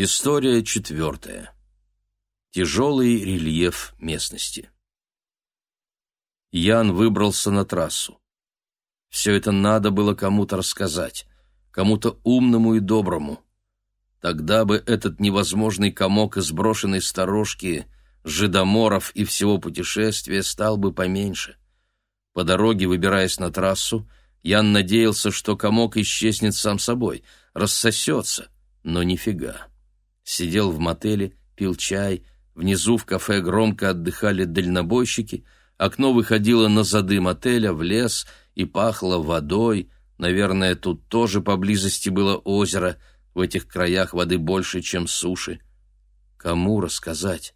История четвертая. Тяжелый рельеф местности. Ян выбрался на трассу. Все это надо было кому-то рассказать, кому-то умному и доброму. Тогда бы этот невозможный комок из брошенной сторожки, жидоморов и всего путешествия стал бы поменьше. По дороге, выбираясь на трассу, Ян надеялся, что комок исчезнет сам собой, рассосется, но нифига. Сидел в мотеле, пил чай, внизу в кафе громко отдыхали дальнобойщики, окно выходило на зады мотеля, в лес и пахло водой, наверное, тут тоже поблизости было озеро, в этих краях воды больше, чем суши. Кому рассказать?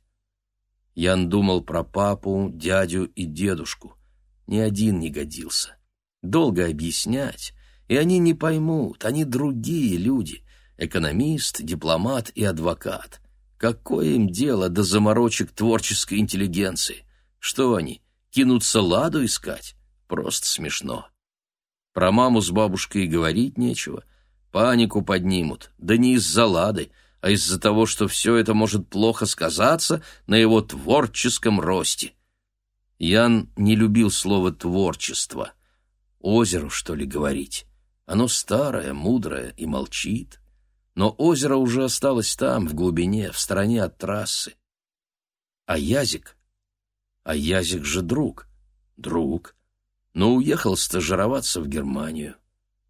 Ян думал про папу, дядю и дедушку. Ни один не годился. Долго объяснять, и они не поймут, они другие люди, экономист, дипломат и адвокат. Какое им дело до заморочек творческой интеллигенции? Что они, кинутся ладу искать? Просто смешно. Про маму с бабушкой говорить нечего. Панику поднимут, да не из-за лады, а из-за того, что все это может плохо сказаться на его творческом росте. Ян не любил слово «творчество». Озеру, что ли, говорить? Оно старое, мудрое и молчит. Но озеро уже осталось там, в глубине, в стороне от трассы. А Язик? А Язик же друг. Друг. Но уехал стажироваться в Германию.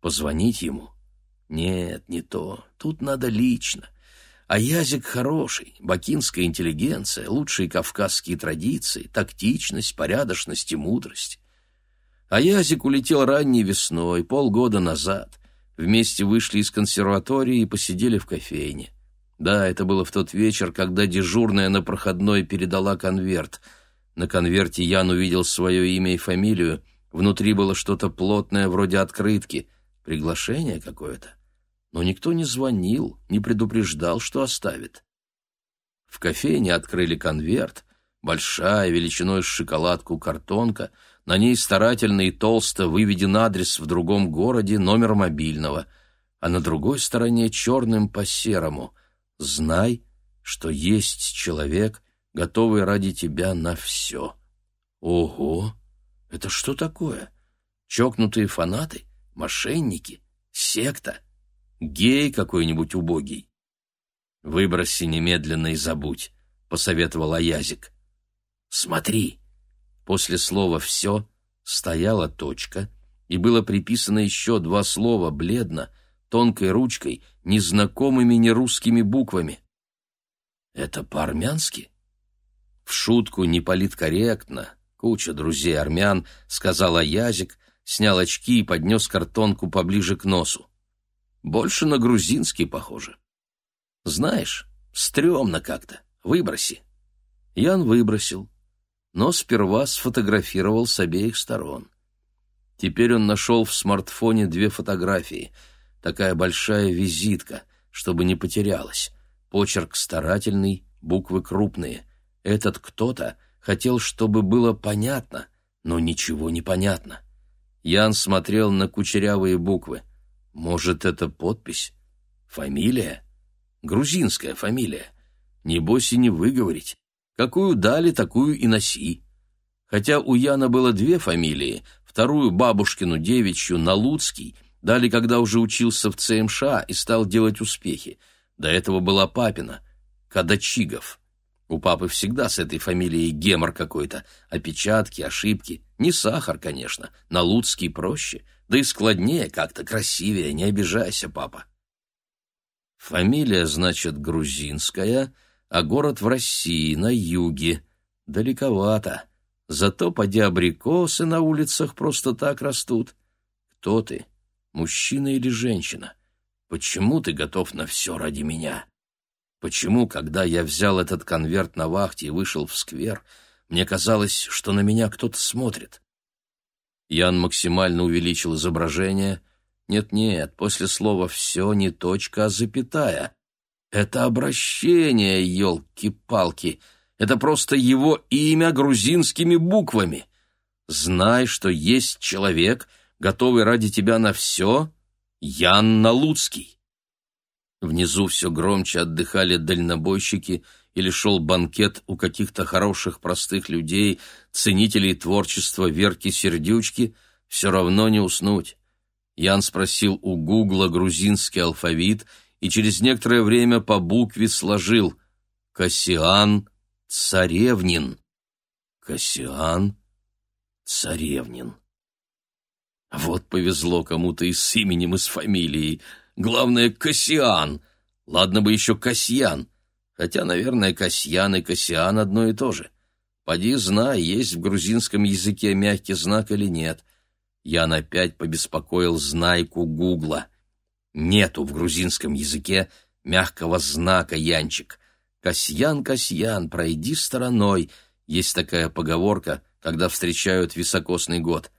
Позвонить ему? Нет, не то. Тут надо лично. А Язик хороший, бакинская интеллигенция, лучшие кавказские традиции, тактичность, порядочность и мудрость. А Язик улетел ранней весной, полгода назад. Вместе вышли из консерватории и посидели в кофейне. Да, это было в тот вечер, когда дежурная на проходной передала конверт. На конверте Ян увидел свое имя и фамилию. Внутри было что-то плотное, вроде открытки. Приглашение какое-то. Но никто не звонил, не предупреждал, что оставит. В кофейне открыли конверт. Большая, величиной с шоколадку картонка — на ней старательно и толсто выведен адрес в другом городе, номер мобильного, а на другой стороне черным по серому «Знай, что есть человек, готовый ради тебя на все». Ого! Это что такое? Чокнутые фанаты? Мошенники? Секта? Гей какой-нибудь убогий? Выброси немедленно и забудь, — посоветовал Аязик. Смотри, После слова «все» стояла точка, и было приписано еще два слова бледно, тонкой ручкой, незнакомыми нерусскими буквами. «Это по-армянски?» В шутку неполиткорректно, куча друзей армян, сказал Аязик, снял очки и поднес картонку поближе к носу. Больше на грузинский похоже. Знаешь, стрёмно как-то, выброси. Ян выбросил но сперва сфотографировал с обеих сторон. Теперь он нашел в смартфоне две фотографии, такая большая визитка, чтобы не потерялась. Почерк старательный, буквы крупные. Этот кто-то хотел, чтобы было понятно, но ничего не понятно. Ян смотрел на кучерявые буквы. Может, это подпись? Фамилия? Грузинская фамилия. Небось и не выговорить. Какую дали, такую и носи. Хотя у Яна было две фамилии, вторую бабушкину девичью, Налуцкий, дали, когда уже учился в ЦМШ и стал делать успехи. До этого была папина, Кадачигов. У папы всегда с этой фамилией гемор какой-то, опечатки, ошибки. Не сахар, конечно, Налуцкий проще, да и складнее как-то, красивее, не обижайся, папа. Фамилия, значит, грузинская — а город в России, на юге. Далековато. Зато поди абрикосы на улицах просто так растут. Кто ты, мужчина или женщина? Почему ты готов на все ради меня? Почему, когда я взял этот конверт на вахте и вышел в сквер, мне казалось, что на меня кто-то смотрит? Ян максимально увеличил изображение. Нет-нет, после слова «все» не точка, а запятая. Это обращение, елки-палки. Это просто его имя грузинскими буквами. Знай, что есть человек, готовый ради тебя на все, Ян Налуцкий. Внизу все громче отдыхали дальнобойщики или шел банкет у каких-то хороших простых людей, ценителей творчества Верки Сердючки, все равно не уснуть. Ян спросил у Гугла грузинский алфавит и через некоторое время по букве сложил «Кассиан Царевнин». «Кассиан Царевнин». Вот повезло кому-то и с именем, и с фамилией. Главное, Кассиан. Ладно бы еще Касьян. Хотя, наверное, Касьян и Кассиан одно и то же. Поди знай, есть в грузинском языке мягкий знак или нет. Ян опять побеспокоил знайку Гугла. Нету в грузинском языке мягкого знака, Янчик. Касьян, Касьян, пройди стороной. Есть такая поговорка, когда встречают високосный год.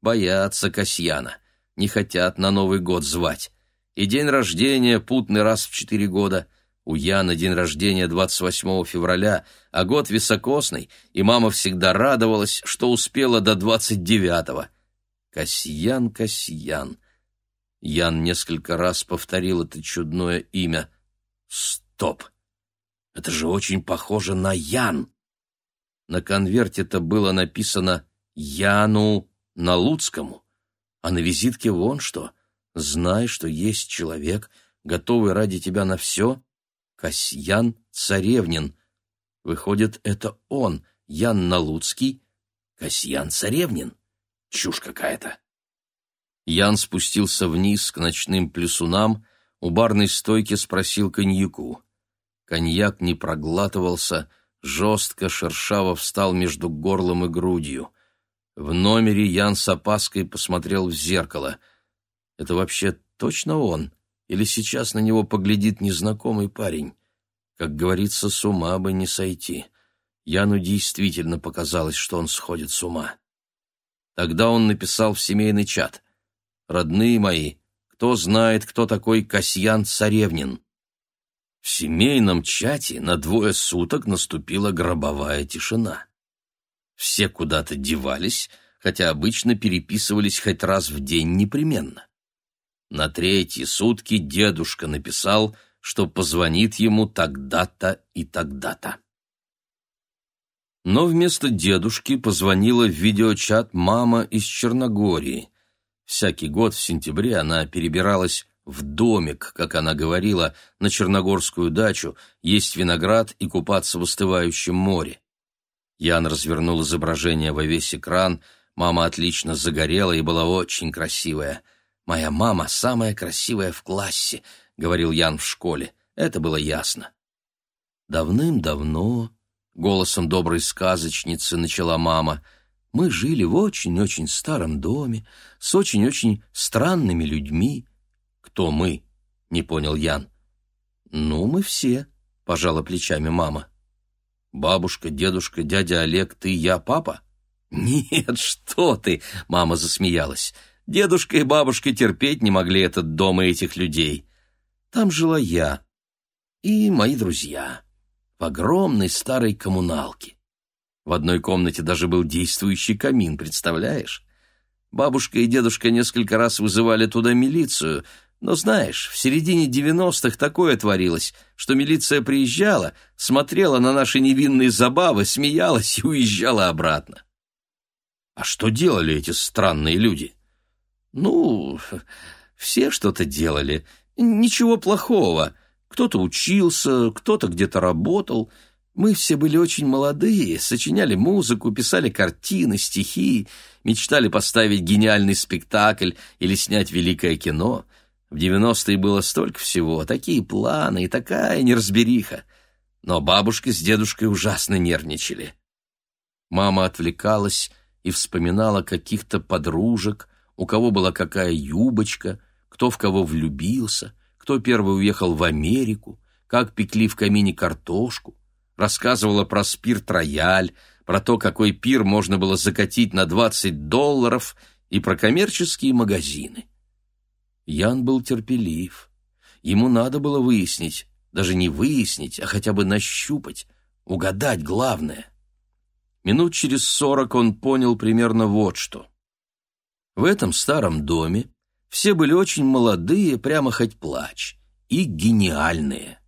Боятся Касьяна, не хотят на Новый год звать. И день рождения путный раз в четыре года. У Яна день рождения 28 февраля, а год високосный, и мама всегда радовалась, что успела до 29-го. Касьян, Касьян. Ян несколько раз повторил это чудное имя. Стоп! Это же очень похоже на Ян. На конверте-то было написано «Яну на Луцкому», а на визитке вон что. Знай, что есть человек, готовый ради тебя на все, Касьян Царевнин. Выходит, это он, Ян Налуцкий, Касьян Царевнин. Чушь какая-то. Ян спустился вниз к ночным плюсунам, у барной стойки спросил коньяку. Коньяк не проглатывался, жестко, шершаво встал между горлом и грудью. В номере Ян с опаской посмотрел в зеркало. Это вообще точно он? Или сейчас на него поглядит незнакомый парень? Как говорится, с ума бы не сойти. Яну действительно показалось, что он сходит с ума. Тогда он написал в семейный чат. «Родные мои, кто знает, кто такой Касьян Царевнин?» В семейном чате на двое суток наступила гробовая тишина. Все куда-то девались, хотя обычно переписывались хоть раз в день непременно. На третьи сутки дедушка написал, что позвонит ему тогда-то и тогда-то. Но вместо дедушки позвонила в видеочат мама из Черногории. Всякий год в сентябре она перебиралась в домик, как она говорила, на черногорскую дачу, есть виноград и купаться в остывающем море. Ян развернул изображение во весь экран, мама отлично загорела и была очень красивая. «Моя мама самая красивая в классе», — говорил Ян в школе. Это было ясно. «Давным-давно», — голосом доброй сказочницы начала мама, — «мы жили в очень-очень старом доме с очень-очень странными людьми». «Кто мы?» — не понял Ян. «Ну, мы все», — пожала плечами мама. «Бабушка, дедушка, дядя Олег, ты, я, папа?» «Нет, что ты!» — мама засмеялась. Дедушка и бабушка терпеть не могли этот дом и этих людей. Там жила я и мои друзья в огромной старой коммуналке. В одной комнате даже был действующий камин, представляешь? Бабушка и дедушка несколько раз вызывали туда милицию, но знаешь, в середине девяностых такое творилось, что милиция приезжала, смотрела на наши невинные забавы, смеялась и уезжала обратно. А что делали эти странные люди? Ну, все что-то делали. Ничего плохого. Кто-то учился, кто-то где-то работал. Мы все были очень молодые, сочиняли музыку, писали картины, стихи, мечтали поставить гениальный спектакль или снять великое кино. В девяностые было столько всего, такие планы и такая неразбериха. Но бабушка с дедушкой ужасно нервничали. Мама отвлекалась и вспоминала каких-то подружек, у кого была какая юбочка, кто в кого влюбился, кто первый уехал в Америку, как пекли в камине картошку, рассказывала про спирт-рояль, про то, какой пир можно было закатить на 20 долларов и про коммерческие магазины. Ян был терпелив. Ему надо было выяснить, даже не выяснить, а хотя бы нащупать, угадать главное. Минут через сорок он понял примерно вот что. В этом старом доме все были очень молодые, прямо хоть плачь, и гениальные.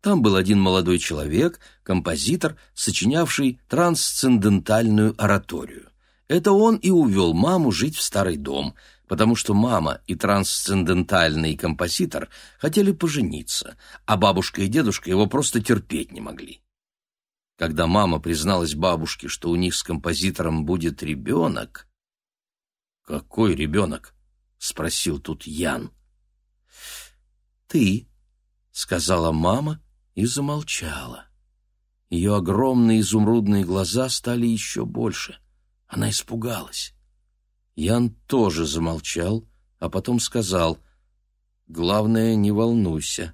Там был один молодой человек, композитор, сочинявший трансцендентальную ораторию. Это он и увел маму жить в старый дом, потому что мама и трансцендентальный композитор хотели пожениться, а бабушка и дедушка его просто терпеть не могли. Когда мама призналась бабушке, что у них с композитором будет ребенок... «Какой ребенок?» — спросил тут Ян. «Ты», — сказала мама и замолчала. Ее огромные изумрудные глаза стали еще больше. Она испугалась. Ян тоже замолчал, а потом сказал, «Главное, не волнуйся».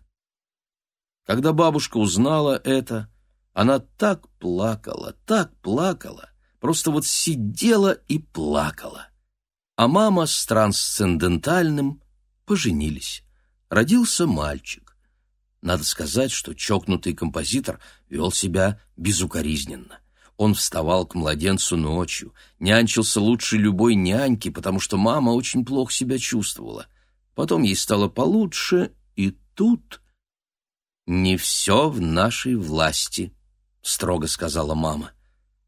Когда бабушка узнала это, она так плакала, так плакала, просто вот сидела и плакала. А мама с трансцендентальным поженились. Родился мальчик. Надо сказать, что чокнутый композитор вел себя безукоризненно. Он вставал к младенцу ночью, нянчился лучше любой няньки, потому что мама очень плохо себя чувствовала. Потом ей стало получше, и тут... «Не все в нашей власти», — строго сказала мама.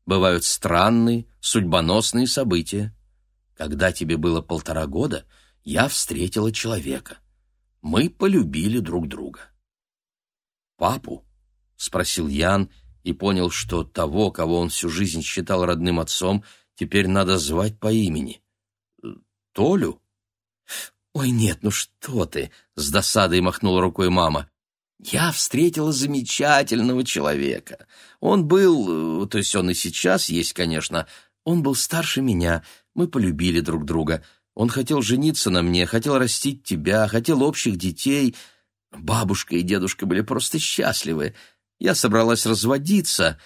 «Бывают странные, судьбоносные события. Когда тебе было полтора года, я встретила человека. Мы полюбили друг друга». «Папу?» — спросил Ян, — и понял, что того, кого он всю жизнь считал родным отцом, теперь надо звать по имени. «Толю?» «Ой, нет, ну что ты!» — с досадой махнула рукой мама. «Я встретила замечательного человека. Он был, э, то есть он и сейчас есть, конечно, он был старше меня, мы полюбили друг друга. Он хотел жениться на мне, хотел растить тебя, хотел общих детей. Бабушка и дедушка были просто счастливы. Я собралась разводиться,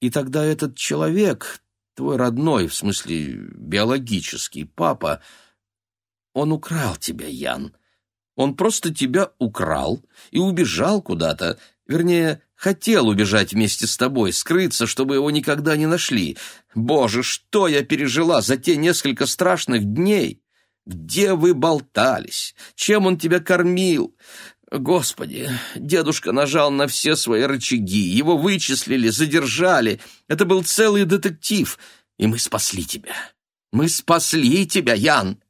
и тогда этот человек, твой родной, в смысле биологический папа, он украл тебя, Ян. Он просто тебя украл и убежал куда-то, вернее, хотел убежать вместе с тобой, скрыться, чтобы его никогда не нашли. Боже, что я пережила за те несколько страшных дней! Где вы болтались? Чем он тебя кормил? Господи, дедушка нажал на все свои рычаги, его вычислили, задержали. Это был целый детектив, и мы спасли тебя. Мы спасли тебя, Ян.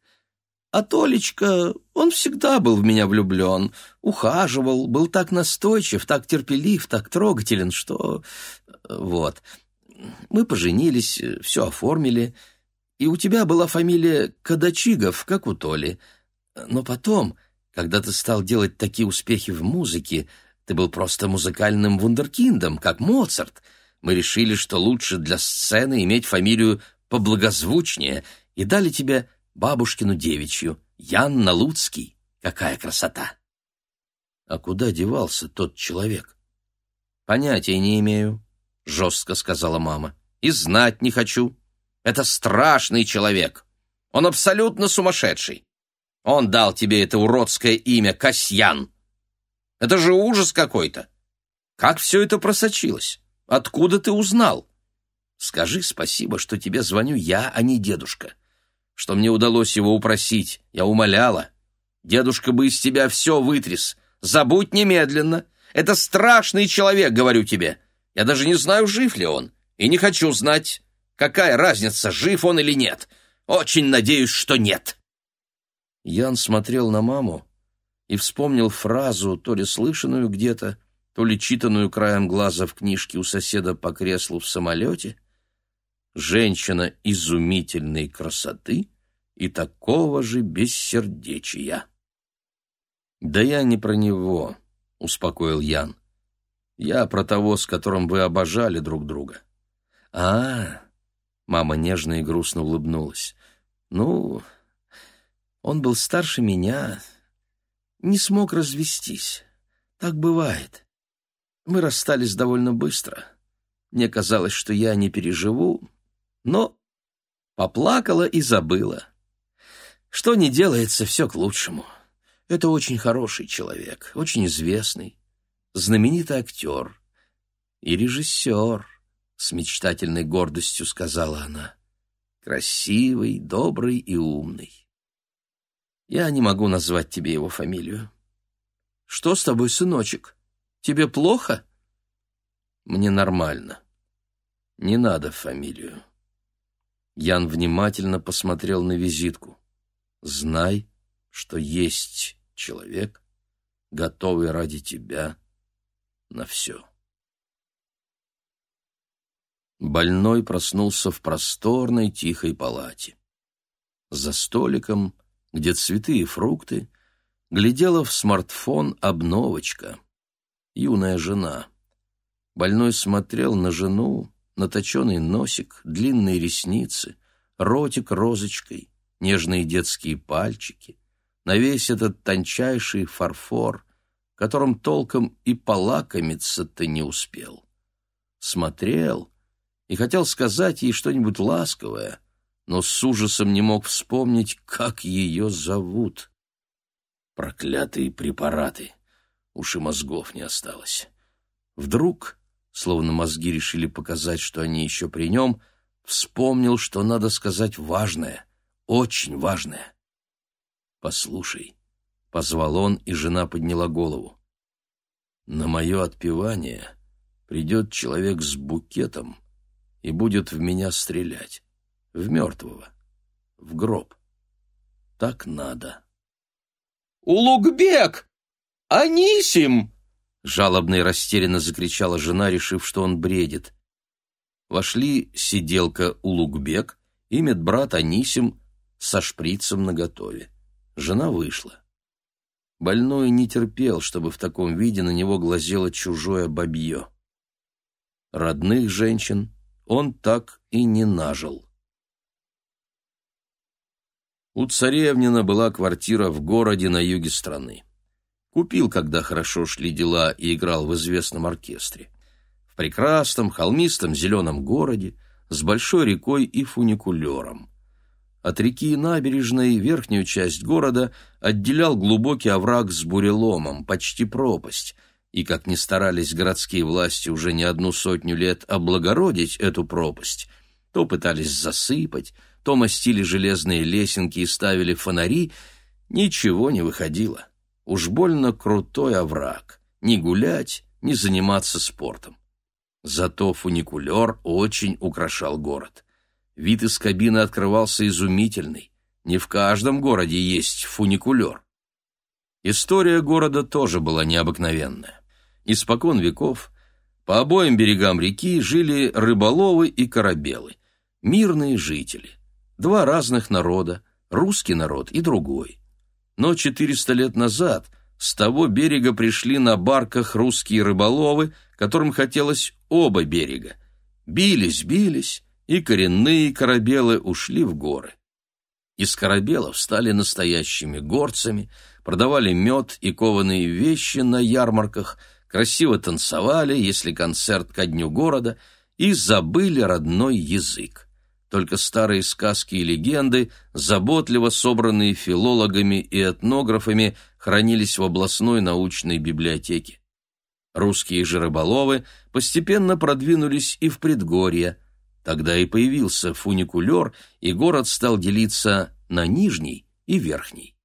А Толечка, он всегда был в меня влюблен, ухаживал, был так настойчив, так терпелив, так трогателен, что... Вот. Мы поженились, все оформили, и у тебя была фамилия Кадачигов, как у Толи. Но потом когда ты стал делать такие успехи в музыке, ты был просто музыкальным вундеркиндом, как Моцарт. Мы решили, что лучше для сцены иметь фамилию поблагозвучнее, и дали тебе бабушкину девичью, Янна Луцкий. Какая красота! А куда девался тот человек? Понятия не имею, — жестко сказала мама. И знать не хочу. Это страшный человек. Он абсолютно сумасшедший. Он дал тебе это уродское имя Касьян. Это же ужас какой-то. Как все это просочилось? Откуда ты узнал? Скажи спасибо, что тебе звоню я, а не дедушка. Что мне удалось его упросить, я умоляла. Дедушка бы из тебя все вытряс. Забудь немедленно. Это страшный человек, говорю тебе. Я даже не знаю, жив ли он. И не хочу знать. Какая разница, жив он или нет. Очень надеюсь, что нет. Ян смотрел на маму и вспомнил фразу, то ли слышанную где-то, то ли читанную краем глаза в книжке у соседа по креслу в самолете. Женщина изумительной красоты и такого же бессердечия. «Да я не про него», — успокоил Ян. «Я про того, с которым вы обожали друг друга». «А, -а, -а мама нежно и грустно улыбнулась. «Ну, он был старше меня, не смог развестись. Так бывает. Мы расстались довольно быстро. Мне казалось, что я не переживу, но поплакала и забыла. Что не делается, все к лучшему. Это очень хороший человек, очень известный, знаменитый актер и режиссер, с мечтательной гордостью сказала она. Красивый, добрый и умный. Я не могу назвать тебе его фамилию. «Что с тобой, сыночек? Тебе плохо?» «Мне нормально. Не надо фамилию». Ян внимательно посмотрел на визитку. «Знай, что есть человек, готовый ради тебя на все». Больной проснулся в просторной тихой палате. За столиком, где цветы и фрукты, глядела в смартфон обновочка. Юная жена. Больной смотрел на жену, на точеный носик, длинные ресницы, ротик розочкой, нежные детские пальчики, на весь этот тончайший фарфор, которым толком и полакомиться-то не успел. Смотрел и хотел сказать ей что-нибудь ласковое, но с ужасом не мог вспомнить, как ее зовут. Проклятые препараты! Уж и мозгов не осталось. Вдруг, словно мозги решили показать, что они еще при нем, вспомнил, что надо сказать важное, очень важное. «Послушай», — позвал он, и жена подняла голову. «На мое отпевание придет человек с букетом, и будет в меня стрелять. В мертвого. В гроб. Так надо. «Улугбек! Анисим!» Жалобно и растерянно закричала жена, решив, что он бредит. Вошли сиделка Улугбек и медбрат Анисим со шприцем наготове. Жена вышла. Больной не терпел, чтобы в таком виде на него глазело чужое бабье. Родных женщин он так и не нажил. У царевнина была квартира в городе на юге страны. Купил, когда хорошо шли дела и играл в известном оркестре. В прекрасном холмистом зеленом городе с большой рекой и фуникулером. От реки и набережной верхнюю часть города отделял глубокий овраг с буреломом, почти пропасть — и как ни старались городские власти уже не одну сотню лет облагородить эту пропасть, то пытались засыпать, то мастили железные лесенки и ставили фонари, ничего не выходило. Уж больно крутой овраг. Ни гулять, ни заниматься спортом. Зато фуникулер очень украшал город. Вид из кабины открывался изумительный. Не в каждом городе есть фуникулер. История города тоже была необыкновенная. Испокон веков по обоим берегам реки жили рыболовы и корабелы, мирные жители, два разных народа, русский народ и другой. Но 400 лет назад с того берега пришли на барках русские рыболовы, которым хотелось оба берега. Бились, бились, и коренные корабелы ушли в горы. Из корабелов стали настоящими горцами, продавали мед и кованые вещи на ярмарках – красиво танцевали, если концерт ко дню города, и забыли родной язык. Только старые сказки и легенды, заботливо собранные филологами и этнографами, хранились в областной научной библиотеке. Русские же рыболовы постепенно продвинулись и в предгорье. Тогда и появился фуникулер, и город стал делиться на нижний и верхний.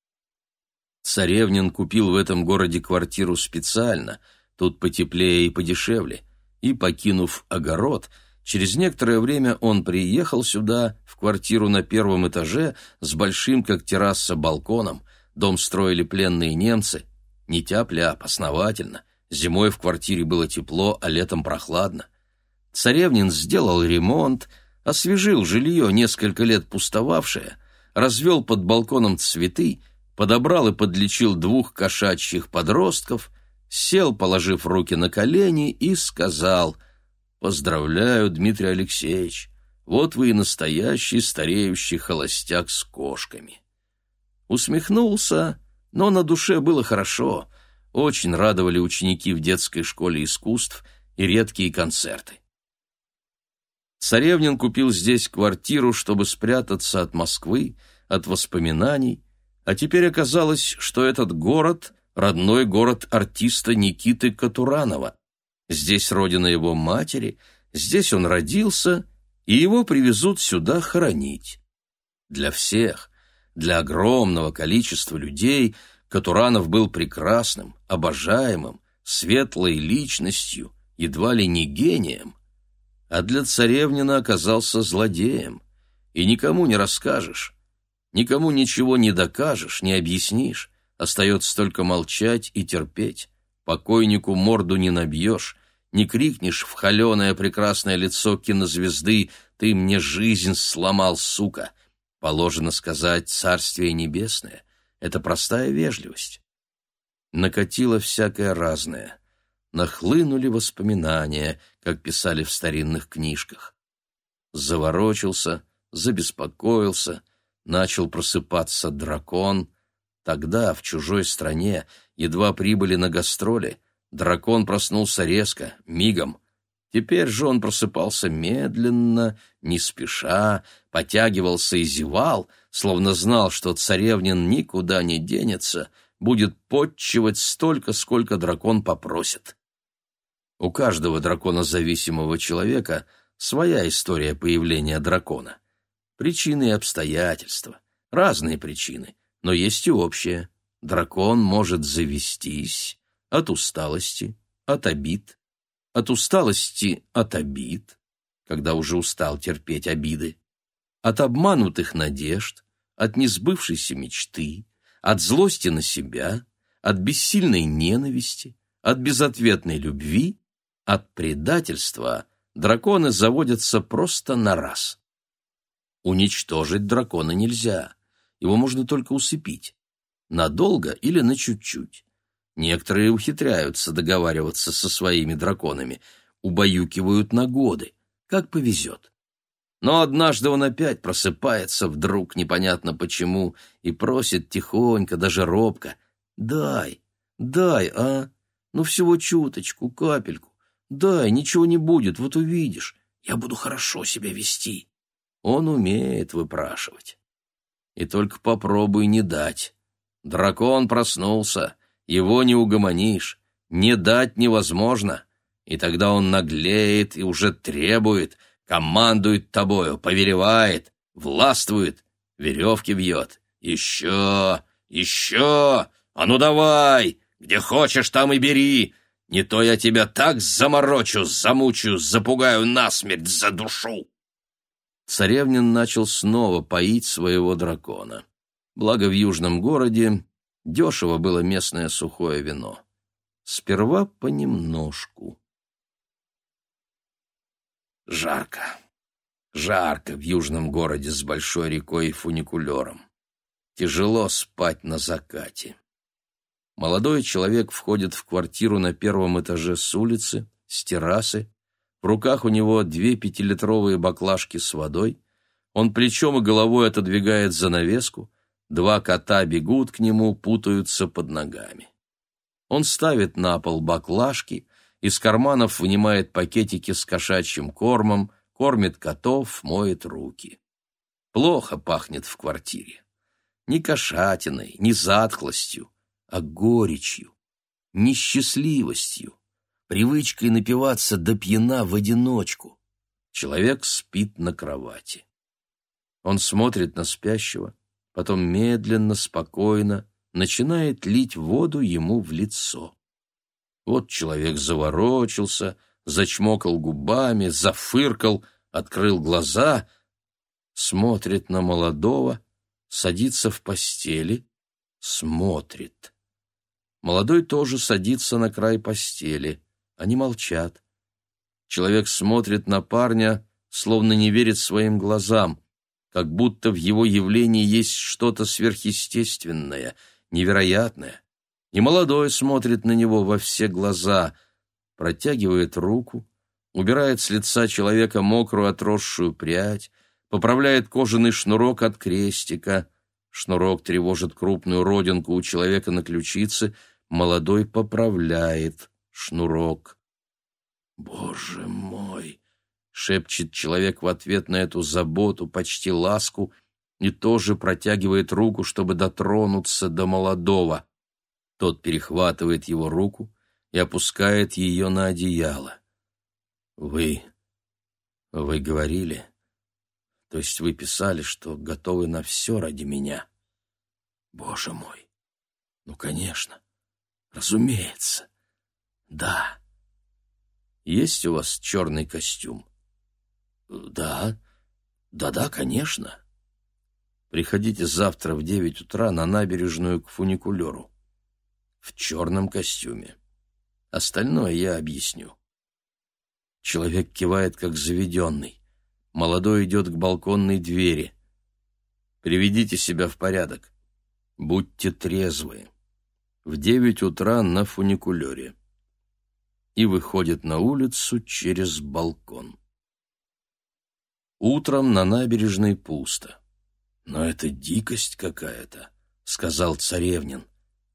Царевнин купил в этом городе квартиру специально – Тут потеплее и подешевле. И, покинув огород, через некоторое время он приехал сюда, в квартиру на первом этаже, с большим, как терраса, балконом. Дом строили пленные немцы. Не тяп-ляп, основательно. Зимой в квартире было тепло, а летом прохладно. Царевнин сделал ремонт, освежил жилье, несколько лет пустовавшее, развел под балконом цветы, подобрал и подлечил двух кошачьих подростков, сел, положив руки на колени, и сказал «Поздравляю, Дмитрий Алексеевич, вот вы и настоящий стареющий холостяк с кошками». Усмехнулся, но на душе было хорошо, очень радовали ученики в детской школе искусств и редкие концерты. Царевнин купил здесь квартиру, чтобы спрятаться от Москвы, от воспоминаний, а теперь оказалось, что этот город родной город артиста Никиты Катуранова. Здесь родина его матери, здесь он родился, и его привезут сюда хоронить. Для всех, для огромного количества людей Катуранов был прекрасным, обожаемым, светлой личностью, едва ли не гением, а для царевнина оказался злодеем, и никому не расскажешь, никому ничего не докажешь, не объяснишь, остается только молчать и терпеть, покойнику морду не набьешь, не крикнешь в холеное прекрасное лицо кинозвезды «Ты мне жизнь сломал, сука!» Положено сказать «Царствие небесное». Это простая вежливость. Накатило всякое разное. Нахлынули воспоминания, как писали в старинных книжках. Заворочился, забеспокоился, начал просыпаться дракон. Тогда, в чужой стране, едва прибыли на гастроли, дракон проснулся резко, мигом. Теперь же он просыпался медленно, не спеша, потягивался и зевал, словно знал, что царевнин никуда не денется, будет подчивать столько, сколько дракон попросит. У каждого драконозависимого человека своя история появления дракона. Причины и обстоятельства, разные причины, но есть и общее. Дракон может завестись от усталости, от обид, от усталости от обид, когда уже устал терпеть обиды, от обманутых надежд, от несбывшейся мечты, от злости на себя, от бессильной ненависти, от безответной любви, от предательства драконы заводятся просто на раз. Уничтожить дракона нельзя, его можно только усыпить. Надолго или на чуть-чуть. Некоторые ухитряются договариваться со своими драконами, убаюкивают на годы, как повезет. Но однажды он опять просыпается вдруг непонятно почему и просит тихонько, даже робко, «Дай, дай, а? Ну всего чуточку, капельку. Дай, ничего не будет, вот увидишь. Я буду хорошо себя вести». Он умеет выпрашивать. И только попробуй не дать. Дракон проснулся, его не угомонишь, не дать невозможно. И тогда он наглеет и уже требует, командует тобою, повелевает, властвует, веревки вьет. Еще, еще, а ну давай, где хочешь, там и бери. Не то я тебя так заморочу, замучу, запугаю насмерть, задушу. Царевнин начал снова поить своего дракона. Благо в южном городе дешево было местное сухое вино. Сперва понемножку. Жарко. Жарко в южном городе с большой рекой и фуникулером. Тяжело спать на закате. Молодой человек входит в квартиру на первом этаже с улицы, с террасы, в руках у него две пятилитровые баклажки с водой. Он плечом и головой отодвигает занавеску. Два кота бегут к нему, путаются под ногами. Он ставит на пол баклажки, из карманов вынимает пакетики с кошачьим кормом, кормит котов, моет руки. Плохо пахнет в квартире. Ни кошатиной, ни затхлостью, а горечью, несчастливостью привычкой напиваться до пьяна в одиночку. Человек спит на кровати. Он смотрит на спящего, потом медленно, спокойно начинает лить воду ему в лицо. Вот человек заворочился, зачмокал губами, зафыркал, открыл глаза, смотрит на молодого, садится в постели, смотрит. Молодой тоже садится на край постели. Они молчат. Человек смотрит на парня, словно не верит своим глазам, как будто в его явлении есть что-то сверхъестественное, невероятное. И молодой смотрит на него во все глаза, протягивает руку, убирает с лица человека мокрую отросшую прядь, поправляет кожаный шнурок от крестика. Шнурок тревожит крупную родинку у человека на ключице, молодой поправляет шнурок. «Боже мой!» — шепчет человек в ответ на эту заботу, почти ласку, и тоже протягивает руку, чтобы дотронуться до молодого. Тот перехватывает его руку и опускает ее на одеяло. «Вы... вы говорили, то есть вы писали, что готовы на все ради меня. Боже мой! Ну, конечно. Разумеется. Да. Есть у вас черный костюм? Да. Да-да, конечно. Приходите завтра в девять утра на набережную к фуникулеру. В черном костюме. Остальное я объясню. Человек кивает, как заведенный. Молодой идет к балконной двери. Приведите себя в порядок. Будьте трезвы. В девять утра на фуникулере. И выходит на улицу через балкон. Утром на набережной пусто. «Но это дикость какая-то», — сказал Царевнин.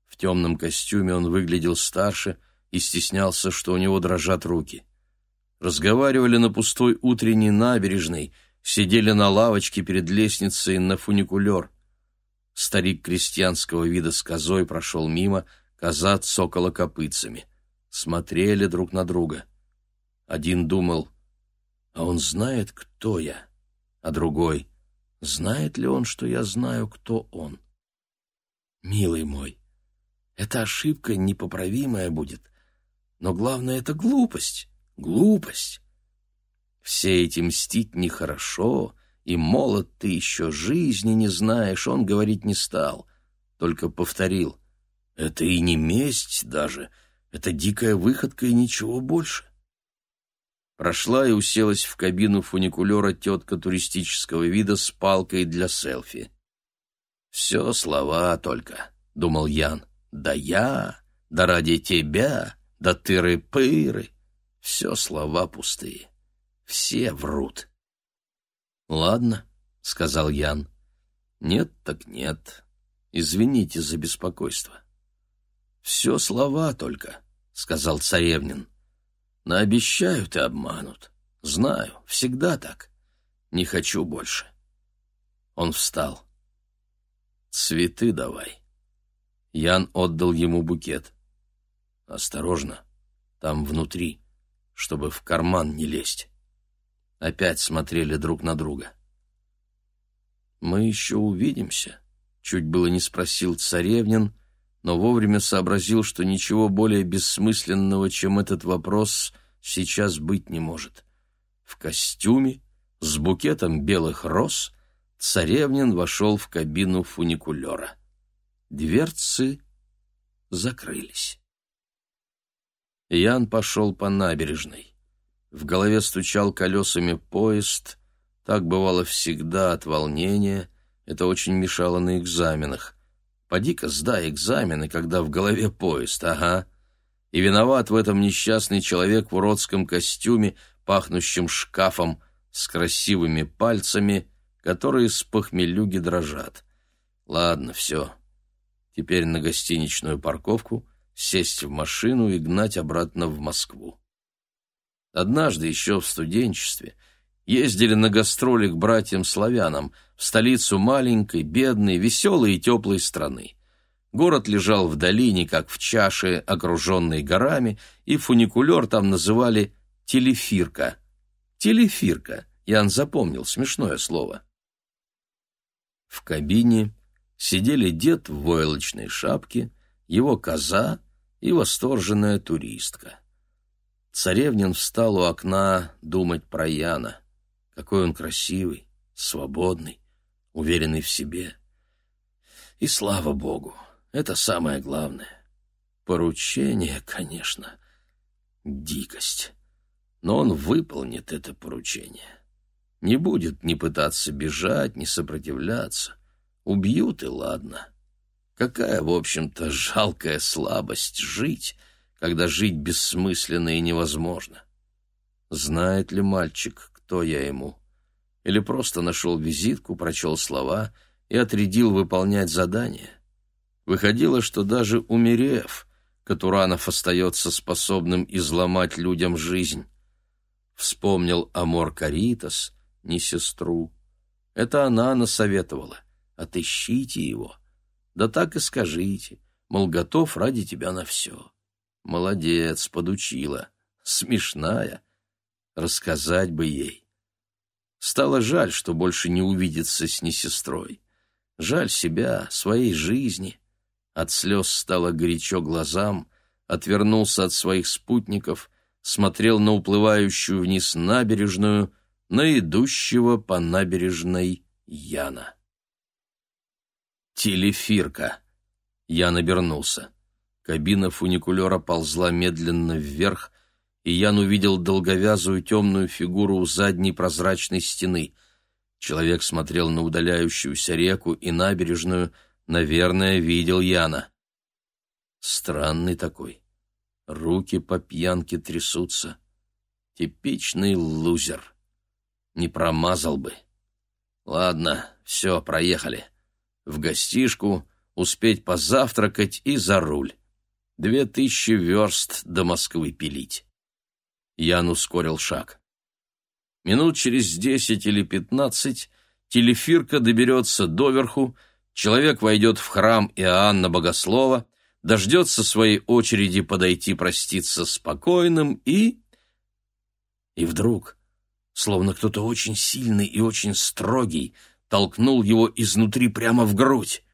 В темном костюме он выглядел старше и стеснялся, что у него дрожат руки. Разговаривали на пустой утренней набережной, сидели на лавочке перед лестницей на фуникулер. Старик крестьянского вида с козой прошел мимо, коза цокала копытцами. Смотрели друг на друга. Один думал, а он знает, кто я, а другой, знает ли он, что я знаю, кто он. Милый мой, эта ошибка непоправимая будет, но главное — это глупость, глупость. Все эти мстить нехорошо, и молод ты еще жизни не знаешь, он говорить не стал, только повторил. Это и не месть даже, это дикая выходка и ничего больше. Прошла и уселась в кабину фуникулера тетка туристического вида с палкой для селфи. «Все слова только», — думал Ян. «Да я, да ради тебя, да тыры-пыры». Все слова пустые. Все врут. «Ладно», — сказал Ян. «Нет так нет. Извините за беспокойство». «Все слова только», — сказал Царевнин. Наобещают и обманут. Знаю, всегда так. Не хочу больше. Он встал. Цветы давай. Ян отдал ему букет. Осторожно, там внутри, чтобы в карман не лезть. Опять смотрели друг на друга. «Мы еще увидимся», — чуть было не спросил Царевнин, но вовремя сообразил, что ничего более бессмысленного, чем этот вопрос, сейчас быть не может. В костюме, с букетом белых роз, Царевнин вошел в кабину фуникулера. Дверцы закрылись. Ян пошел по набережной. В голове стучал колесами поезд. Так бывало всегда от волнения. Это очень мешало на экзаменах. Поди-ка сдай экзамены, когда в голове поезд, ага. И виноват в этом несчастный человек в уродском костюме, пахнущем шкафом, с красивыми пальцами, которые с похмелюги дрожат. Ладно, все. Теперь на гостиничную парковку, сесть в машину и гнать обратно в Москву. Однажды еще в студенчестве ездили на гастроли к братьям-славянам в столицу маленькой, бедной, веселой и теплой страны. Город лежал в долине, как в чаше, окруженной горами, и фуникулер там называли «телефирка». «Телефирка», Ян запомнил, смешное слово. В кабине сидели дед в войлочной шапке, его коза и восторженная туристка. Царевнин встал у окна думать про Яна. Какой он красивый, свободный, уверенный в себе. И слава богу, это самое главное. Поручение, конечно, дикость. Но он выполнит это поручение. Не будет ни пытаться бежать, ни сопротивляться. Убьют и ладно. Какая, в общем-то, жалкая слабость жить, когда жить бессмысленно и невозможно. Знает ли мальчик, кто я ему. Или просто нашел визитку, прочел слова и отрядил выполнять задание. Выходило, что даже умерев, Катуранов остается способным изломать людям жизнь. Вспомнил Амор Каритас, не сестру. Это она насоветовала. Отыщите его. Да так и скажите, мол, готов ради тебя на все. Молодец, подучила. Смешная. Рассказать бы ей. Стало жаль, что больше не увидится с ней сестрой. Жаль себя, своей жизни. От слез стало горячо глазам, отвернулся от своих спутников, смотрел на уплывающую вниз набережную, на идущего по набережной Яна. Телефирка. Ян обернулся. Кабина фуникулера ползла медленно вверх, и Ян увидел долговязую темную фигуру у задней прозрачной стены. Человек смотрел на удаляющуюся реку и набережную, наверное, видел Яна. Странный такой. Руки по пьянке трясутся. Типичный лузер. Не промазал бы. Ладно, все, проехали. В гостишку, успеть позавтракать и за руль. Две тысячи верст до Москвы пилить. Ян ускорил шаг. Минут через десять или пятнадцать телефирка доберется доверху, человек войдет в храм Иоанна Богослова, дождется своей очереди подойти проститься спокойным и... И вдруг, словно кто-то очень сильный и очень строгий, толкнул его изнутри прямо в грудь.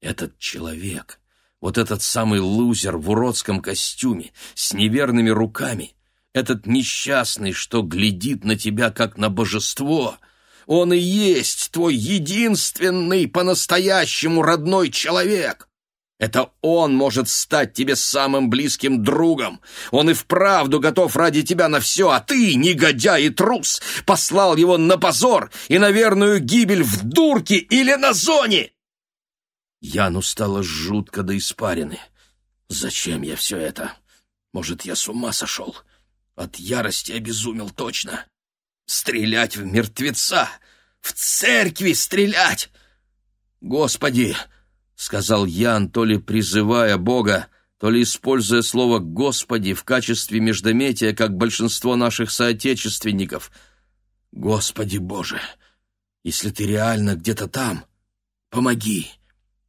Этот человек, вот этот самый лузер в уродском костюме, с неверными руками, этот несчастный, что глядит на тебя как на божество, он и есть твой единственный по-настоящему родной человек. Это он может стать тебе самым близким другом. Он и вправду готов ради тебя на все, а ты, негодяй и трус, послал его на позор и на верную гибель в дурке или на зоне. Яну стало жутко до испарины. Зачем я все это? Может, я с ума сошел? От ярости обезумел точно. Стрелять в мертвеца! В церкви стрелять! Господи! — сказал Ян, то ли призывая Бога, то ли используя слово «Господи» в качестве междометия, как большинство наших соотечественников. «Господи Боже, если ты реально где-то там, помоги,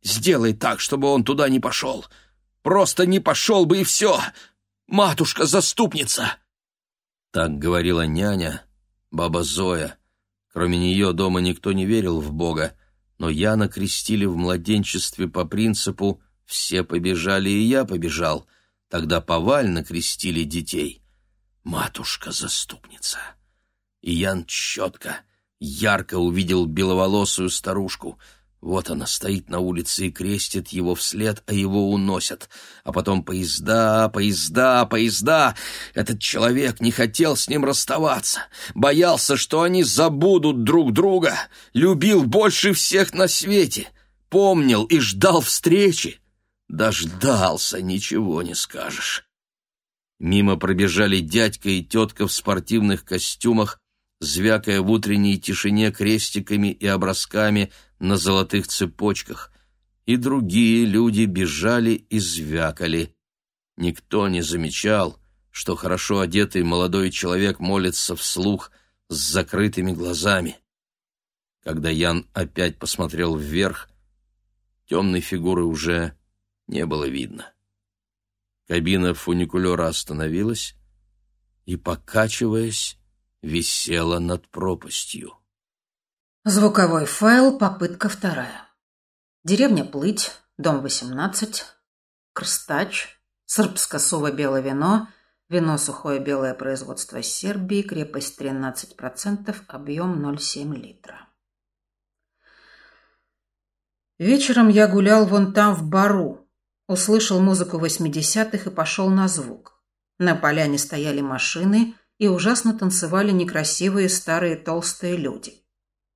сделай так, чтобы он туда не пошел. Просто не пошел бы и все. Матушка-заступница!» Так говорила няня, баба Зоя. Кроме нее дома никто не верил в Бога, но Яна крестили в младенчестве по принципу «все побежали, и я побежал», тогда повально крестили детей. Матушка-заступница. И Ян четко, ярко увидел беловолосую старушку — вот она стоит на улице и крестит его вслед, а его уносят. А потом поезда, поезда, поезда. Этот человек не хотел с ним расставаться. Боялся, что они забудут друг друга. Любил больше всех на свете. Помнил и ждал встречи. Дождался, ничего не скажешь. Мимо пробежали дядька и тетка в спортивных костюмах, звякая в утренней тишине крестиками и образками на золотых цепочках, и другие люди бежали и звякали. Никто не замечал, что хорошо одетый молодой человек молится вслух с закрытыми глазами. Когда Ян опять посмотрел вверх, темной фигуры уже не было видно. Кабина фуникулера остановилась и, покачиваясь, висела над пропастью. Звуковой файл, попытка вторая. Деревня Плыть, дом 18, Крстач, сырбско-сово-белое вино, вино сухое белое производство Сербии, крепость 13%, объем 0,7 литра. Вечером я гулял вон там в бару, услышал музыку 80-х и пошел на звук. На поляне стояли машины – и ужасно танцевали некрасивые старые толстые люди.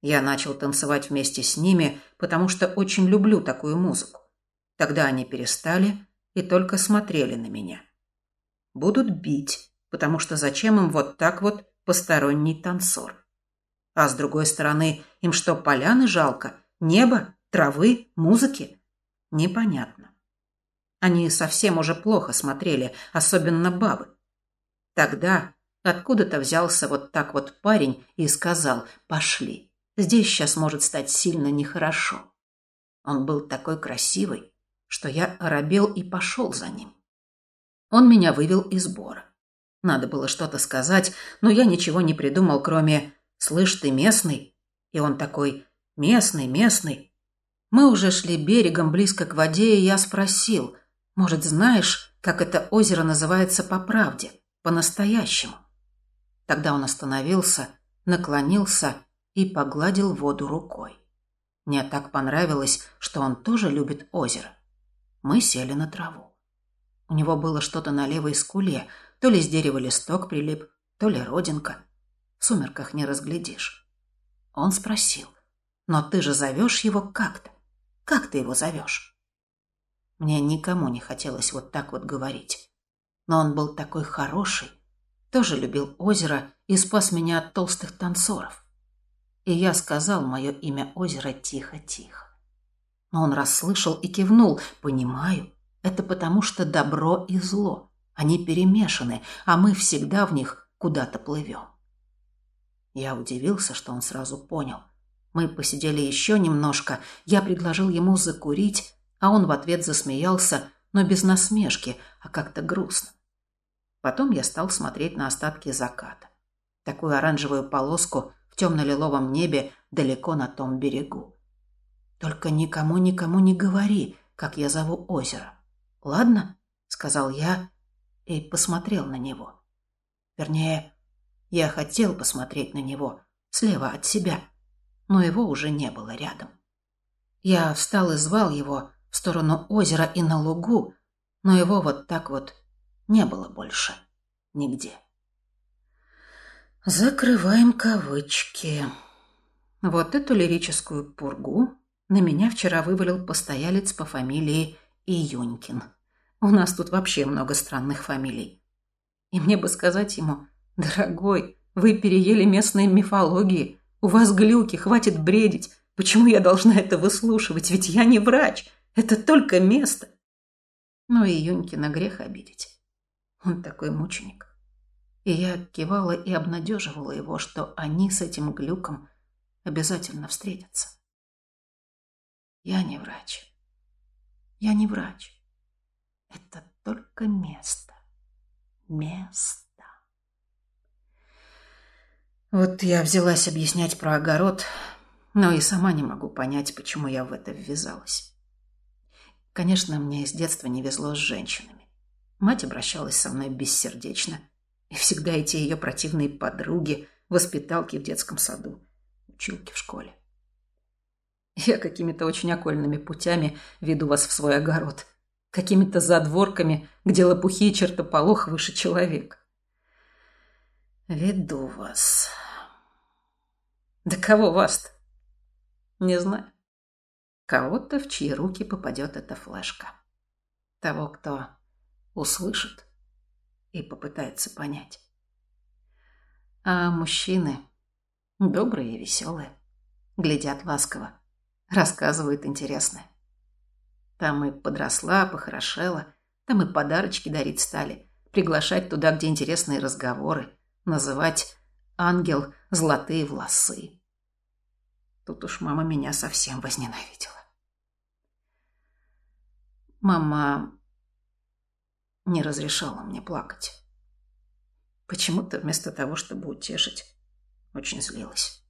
Я начал танцевать вместе с ними, потому что очень люблю такую музыку. Тогда они перестали и только смотрели на меня. Будут бить, потому что зачем им вот так вот посторонний танцор? А с другой стороны, им что, поляны жалко? Небо? Травы? Музыки? Непонятно. Они совсем уже плохо смотрели, особенно бабы. Тогда Откуда-то взялся вот так вот парень и сказал «пошли». Здесь сейчас может стать сильно нехорошо. Он был такой красивый, что я оробел и пошел за ним. Он меня вывел из бора. Надо было что-то сказать, но я ничего не придумал, кроме «слышь, ты местный?» И он такой «местный, местный». Мы уже шли берегом близко к воде, и я спросил, может, знаешь, как это озеро называется по правде, по-настоящему? Тогда он остановился, наклонился и погладил воду рукой. Мне так понравилось, что он тоже любит озеро. Мы сели на траву. У него было что-то на левой скуле, то ли с дерева листок прилип, то ли родинка. В сумерках не разглядишь. Он спросил, «Но ты же зовешь его как-то. Как ты его зовешь?» Мне никому не хотелось вот так вот говорить. Но он был такой хороший, тоже любил озеро и спас меня от толстых танцоров. И я сказал мое имя озера тихо-тихо. Но он расслышал и кивнул. «Понимаю, это потому что добро и зло. Они перемешаны, а мы всегда в них куда-то плывем». Я удивился, что он сразу понял. Мы посидели еще немножко, я предложил ему закурить, а он в ответ засмеялся, но без насмешки, а как-то грустно. Потом я стал смотреть на остатки заката. Такую оранжевую полоску темно-лиловом небе далеко на том берегу. «Только никому-никому не говори, как я зову озеро. Ладно?» — сказал я и посмотрел на него. Вернее, я хотел посмотреть на него слева от себя, но его уже не было рядом. Я встал и звал его в сторону озера и на лугу, но его вот так вот не было больше нигде. Закрываем кавычки. Вот эту лирическую пургу на меня вчера вывалил постоялец по фамилии Июнькин. У нас тут вообще много странных фамилий. И мне бы сказать ему, дорогой, вы переели местные мифологии, у вас глюки, хватит бредить. Почему я должна это выслушивать? Ведь я не врач. Это только место. Но Июнькина грех обидеть. Он такой мученик. И я кивала и обнадеживала его, что они с этим глюком обязательно встретятся. Я не врач. Я не врач. Это только место. Место. Вот я взялась объяснять про огород, но и сама не могу понять, почему я в это ввязалась. Конечно, мне с детства не везло с женщинами. Мать обращалась со мной бессердечно. И всегда эти ее противные подруги, воспиталки в детском саду, училки в школе. Я какими-то очень окольными путями веду вас в свой огород. Какими-то задворками, где лопухи и чертополох выше человека. Веду вас. Да кого вас-то? Не знаю. Кого-то, в чьи руки попадет эта флешка. Того, кто услышит и попытается понять. А мужчины добрые и веселые, глядят ласково, рассказывают интересное. Там и подросла, похорошела, там и подарочки дарить стали, приглашать туда, где интересные разговоры, называть «ангел золотые волосы». Тут уж мама меня совсем возненавидела. Мама не разрешала мне плакать. Почему-то вместо того, чтобы утешить, очень злилась.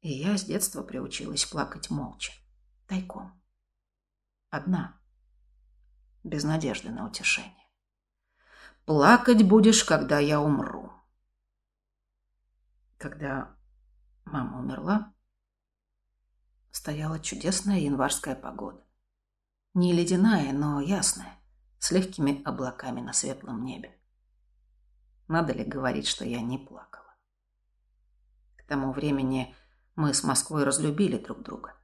И я с детства приучилась плакать молча, тайком. Одна, без надежды на утешение. Плакать будешь, когда я умру. Когда мама умерла, стояла чудесная январская погода. Не ледяная, но ясная с легкими облаками на светлом небе. Надо ли говорить, что я не плакала? К тому времени мы с Москвой разлюбили друг друга.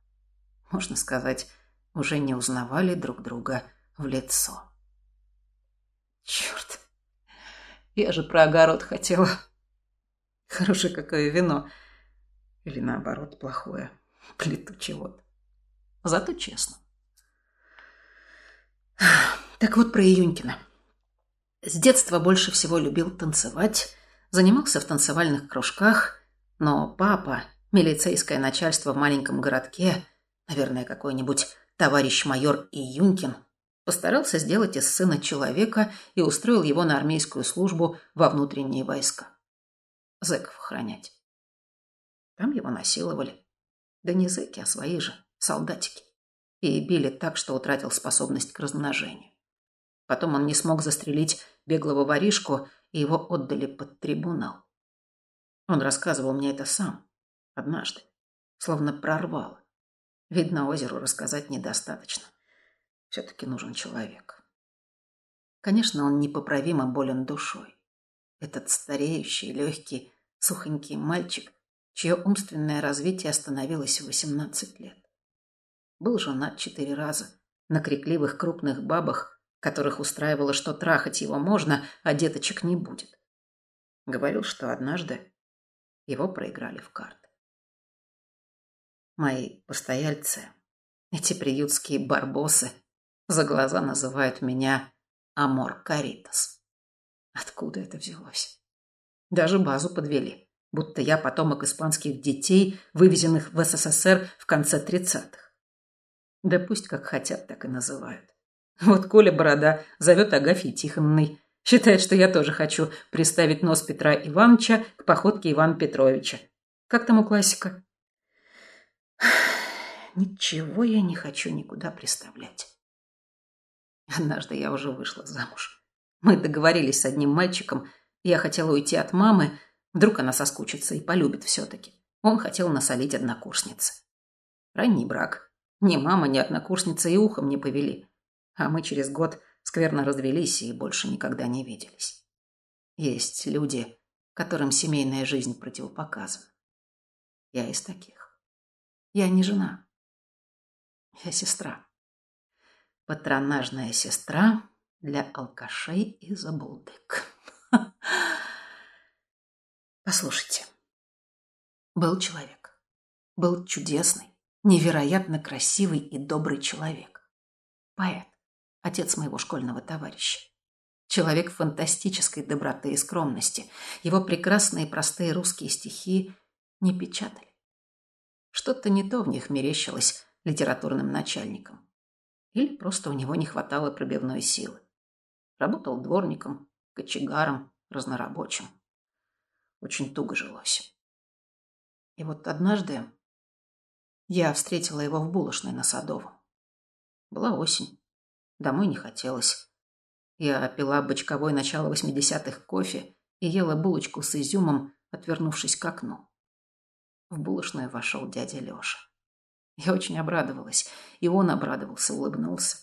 Можно сказать, уже не узнавали друг друга в лицо. Черт, я же про огород хотела. Хорошее какое вино. Или наоборот, плохое. Плиту чего-то. Зато честно. Так вот про Июнькина. С детства больше всего любил танцевать, занимался в танцевальных кружках, но папа, милицейское начальство в маленьком городке, наверное, какой-нибудь товарищ майор Июнькин, постарался сделать из сына человека и устроил его на армейскую службу во внутренние войска. Зэков охранять. Там его насиловали. Да не зэки, а свои же, солдатики. и били так, что утратил способность к размножению. Потом он не смог застрелить беглого воришку, и его отдали под трибунал. Он рассказывал мне это сам, однажды, словно прорвало. Видно, озеру рассказать недостаточно. Все-таки нужен человек. Конечно, он непоправимо болен душой. Этот стареющий, легкий, сухонький мальчик, чье умственное развитие остановилось в 18 лет. Был женат четыре раза, на крикливых крупных бабах, которых устраивало, что трахать его можно, а деточек не будет. Говорил, что однажды его проиграли в карты. Мои постояльцы, эти приютские барбосы, за глаза называют меня Амор Каритас. Откуда это взялось? Даже базу подвели, будто я потомок испанских детей, вывезенных в СССР в конце тридцатых. Да пусть как хотят, так и называют. Вот Коля Борода зовет Агафьей Тихоновной. Считает, что я тоже хочу приставить нос Петра Ивановича к походке Ивана Петровича. Как там у классика? Ничего я не хочу никуда приставлять. Однажды я уже вышла замуж. Мы договорились с одним мальчиком. Я хотела уйти от мамы. Вдруг она соскучится и полюбит все-таки. Он хотел насолить однокурснице. Ранний брак. Ни мама, ни однокурсница и ухом не повели. А мы через год скверно развелись и больше никогда не виделись. Есть люди, которым семейная жизнь противопоказана. Я из таких. Я не жена. Я сестра патронажная сестра для алкашей и забулдык. Послушайте, был человек, был чудесный, невероятно красивый и добрый человек. Поэт, отец моего школьного товарища. Человек фантастической доброты и скромности. Его прекрасные простые русские стихи не печатали. Что-то не то в них мерещилось литературным начальникам. Или просто у него не хватало пробивной силы. Работал дворником, кочегаром, разнорабочим. Очень туго жилось. И вот однажды я встретила его в булочной на Садовом. Была осень. Домой не хотелось. Я пила бочковой начало восьмидесятых кофе и ела булочку с изюмом, отвернувшись к окну. В булочную вошел дядя Леша. Я очень обрадовалась, и он обрадовался, улыбнулся.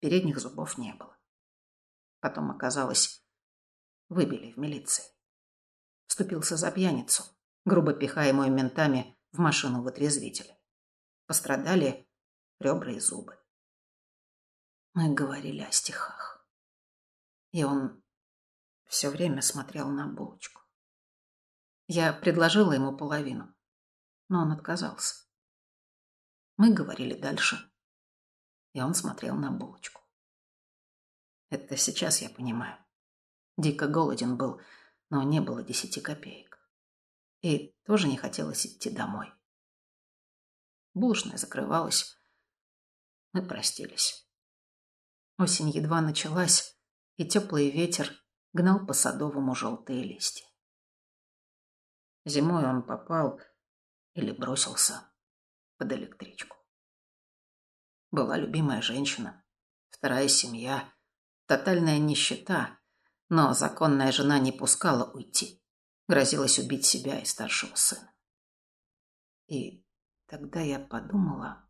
Передних зубов не было. Потом оказалось, выбили в милиции. Вступился за пьяницу, грубо пихаемую ментами в машину вытрезвителя. Пострадали ребра и зубы. Мы говорили о стихах. И он все время смотрел на булочку. Я предложила ему половину, но он отказался. Мы говорили дальше. И он смотрел на булочку. Это сейчас я понимаю. Дико голоден был, но не было десяти копеек. И тоже не хотелось идти домой. Булочная закрывалась. Мы простились. Осень едва началась, и теплый ветер гнал по садовому желтые листья. Зимой он попал или бросился под электричку. Была любимая женщина, вторая семья, тотальная нищета, но законная жена не пускала уйти, грозилась убить себя и старшего сына. И тогда я подумала...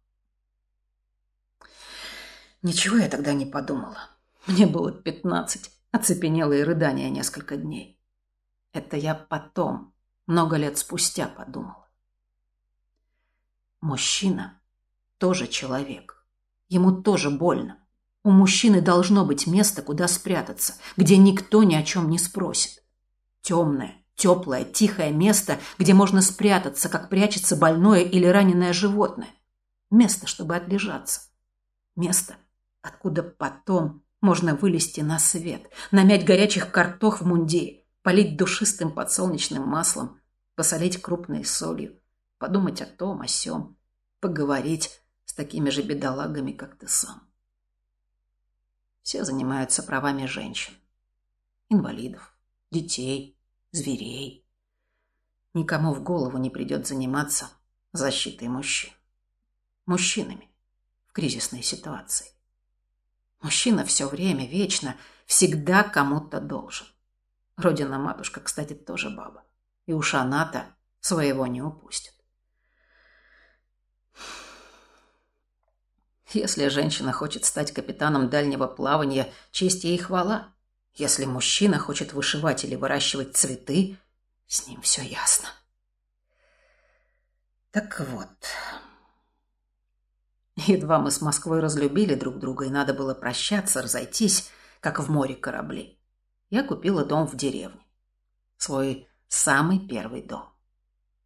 Ничего я тогда не подумала. Мне было пятнадцать, оцепенелые рыдания несколько дней. Это я потом, много лет спустя подумала. Мужчина тоже человек. Ему тоже больно. У мужчины должно быть место, куда спрятаться, где никто ни о чем не спросит. Темное, теплое, тихое место, где можно спрятаться, как прячется больное или раненое животное. Место, чтобы отлежаться. Место, откуда потом можно вылезти на свет, намять горячих картох в мундире, полить душистым подсолнечным маслом, посолить крупной солью, подумать о том, о сём, поговорить с такими же бедолагами, как ты сам. Все занимаются правами женщин, инвалидов, детей, зверей. Никому в голову не придет заниматься защитой мужчин. Мужчинами, кризисной ситуации. Мужчина все время, вечно, всегда кому-то должен. Родина-матушка, кстати, тоже баба. И уж она-то своего не упустит. Если женщина хочет стать капитаном дальнего плавания, честь ей хвала. Если мужчина хочет вышивать или выращивать цветы, с ним все ясно. Так вот, едва мы с Москвой разлюбили друг друга, и надо было прощаться, разойтись, как в море корабли. Я купила дом в деревне. Свой самый первый дом.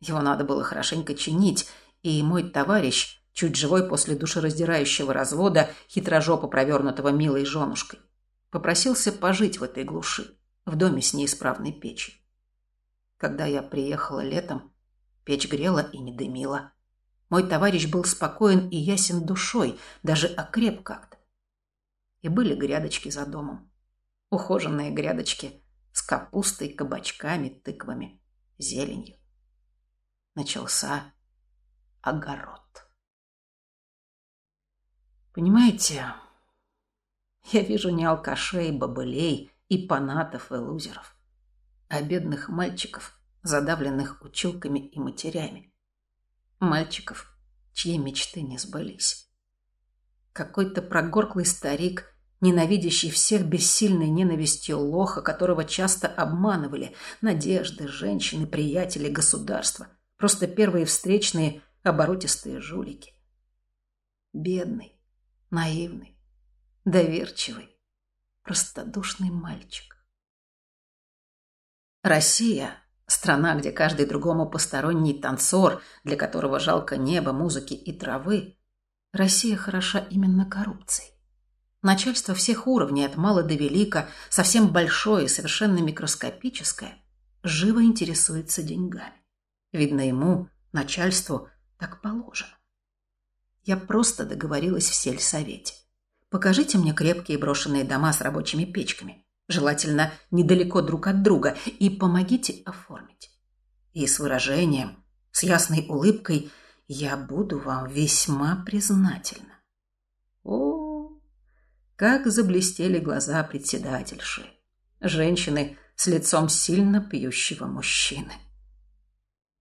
Его надо было хорошенько чинить, и мой товарищ, чуть живой после душераздирающего развода, хитрожопо провернутого милой женушкой, попросился пожить в этой глуши, в доме с неисправной печью. Когда я приехала летом, печь грела и не дымила. Мой товарищ был спокоен и ясен душой, даже окреп как-то. И были грядочки за домом. Ухоженные грядочки с капустой, кабачками, тыквами, зеленью. Начался огород. Понимаете, я вижу не алкашей, бабылей и панатов и лузеров, а бедных мальчиков, задавленных училками и матерями. Мальчиков, чьи мечты не сбылись. Какой-то прогорклый старик, ненавидящий всех бессильной ненавистью лоха, которого часто обманывали надежды, женщины, приятели, государства, просто первые встречные оборотистые жулики. Бедный, наивный, доверчивый, простодушный мальчик. Россия – страна, где каждый другому посторонний танцор, для которого жалко неба, музыки и травы. Россия хороша именно коррупцией. Начальство всех уровней, от мала до велика, совсем большое и совершенно микроскопическое, живо интересуется деньгами. Видно ему, начальству, так положено. Я просто договорилась в сельсовете. Покажите мне крепкие брошенные дома с рабочими печками желательно недалеко друг от друга, и помогите оформить. И с выражением, с ясной улыбкой я буду вам весьма признательна. О, как заблестели глаза председательши. Женщины с лицом сильно пьющего мужчины.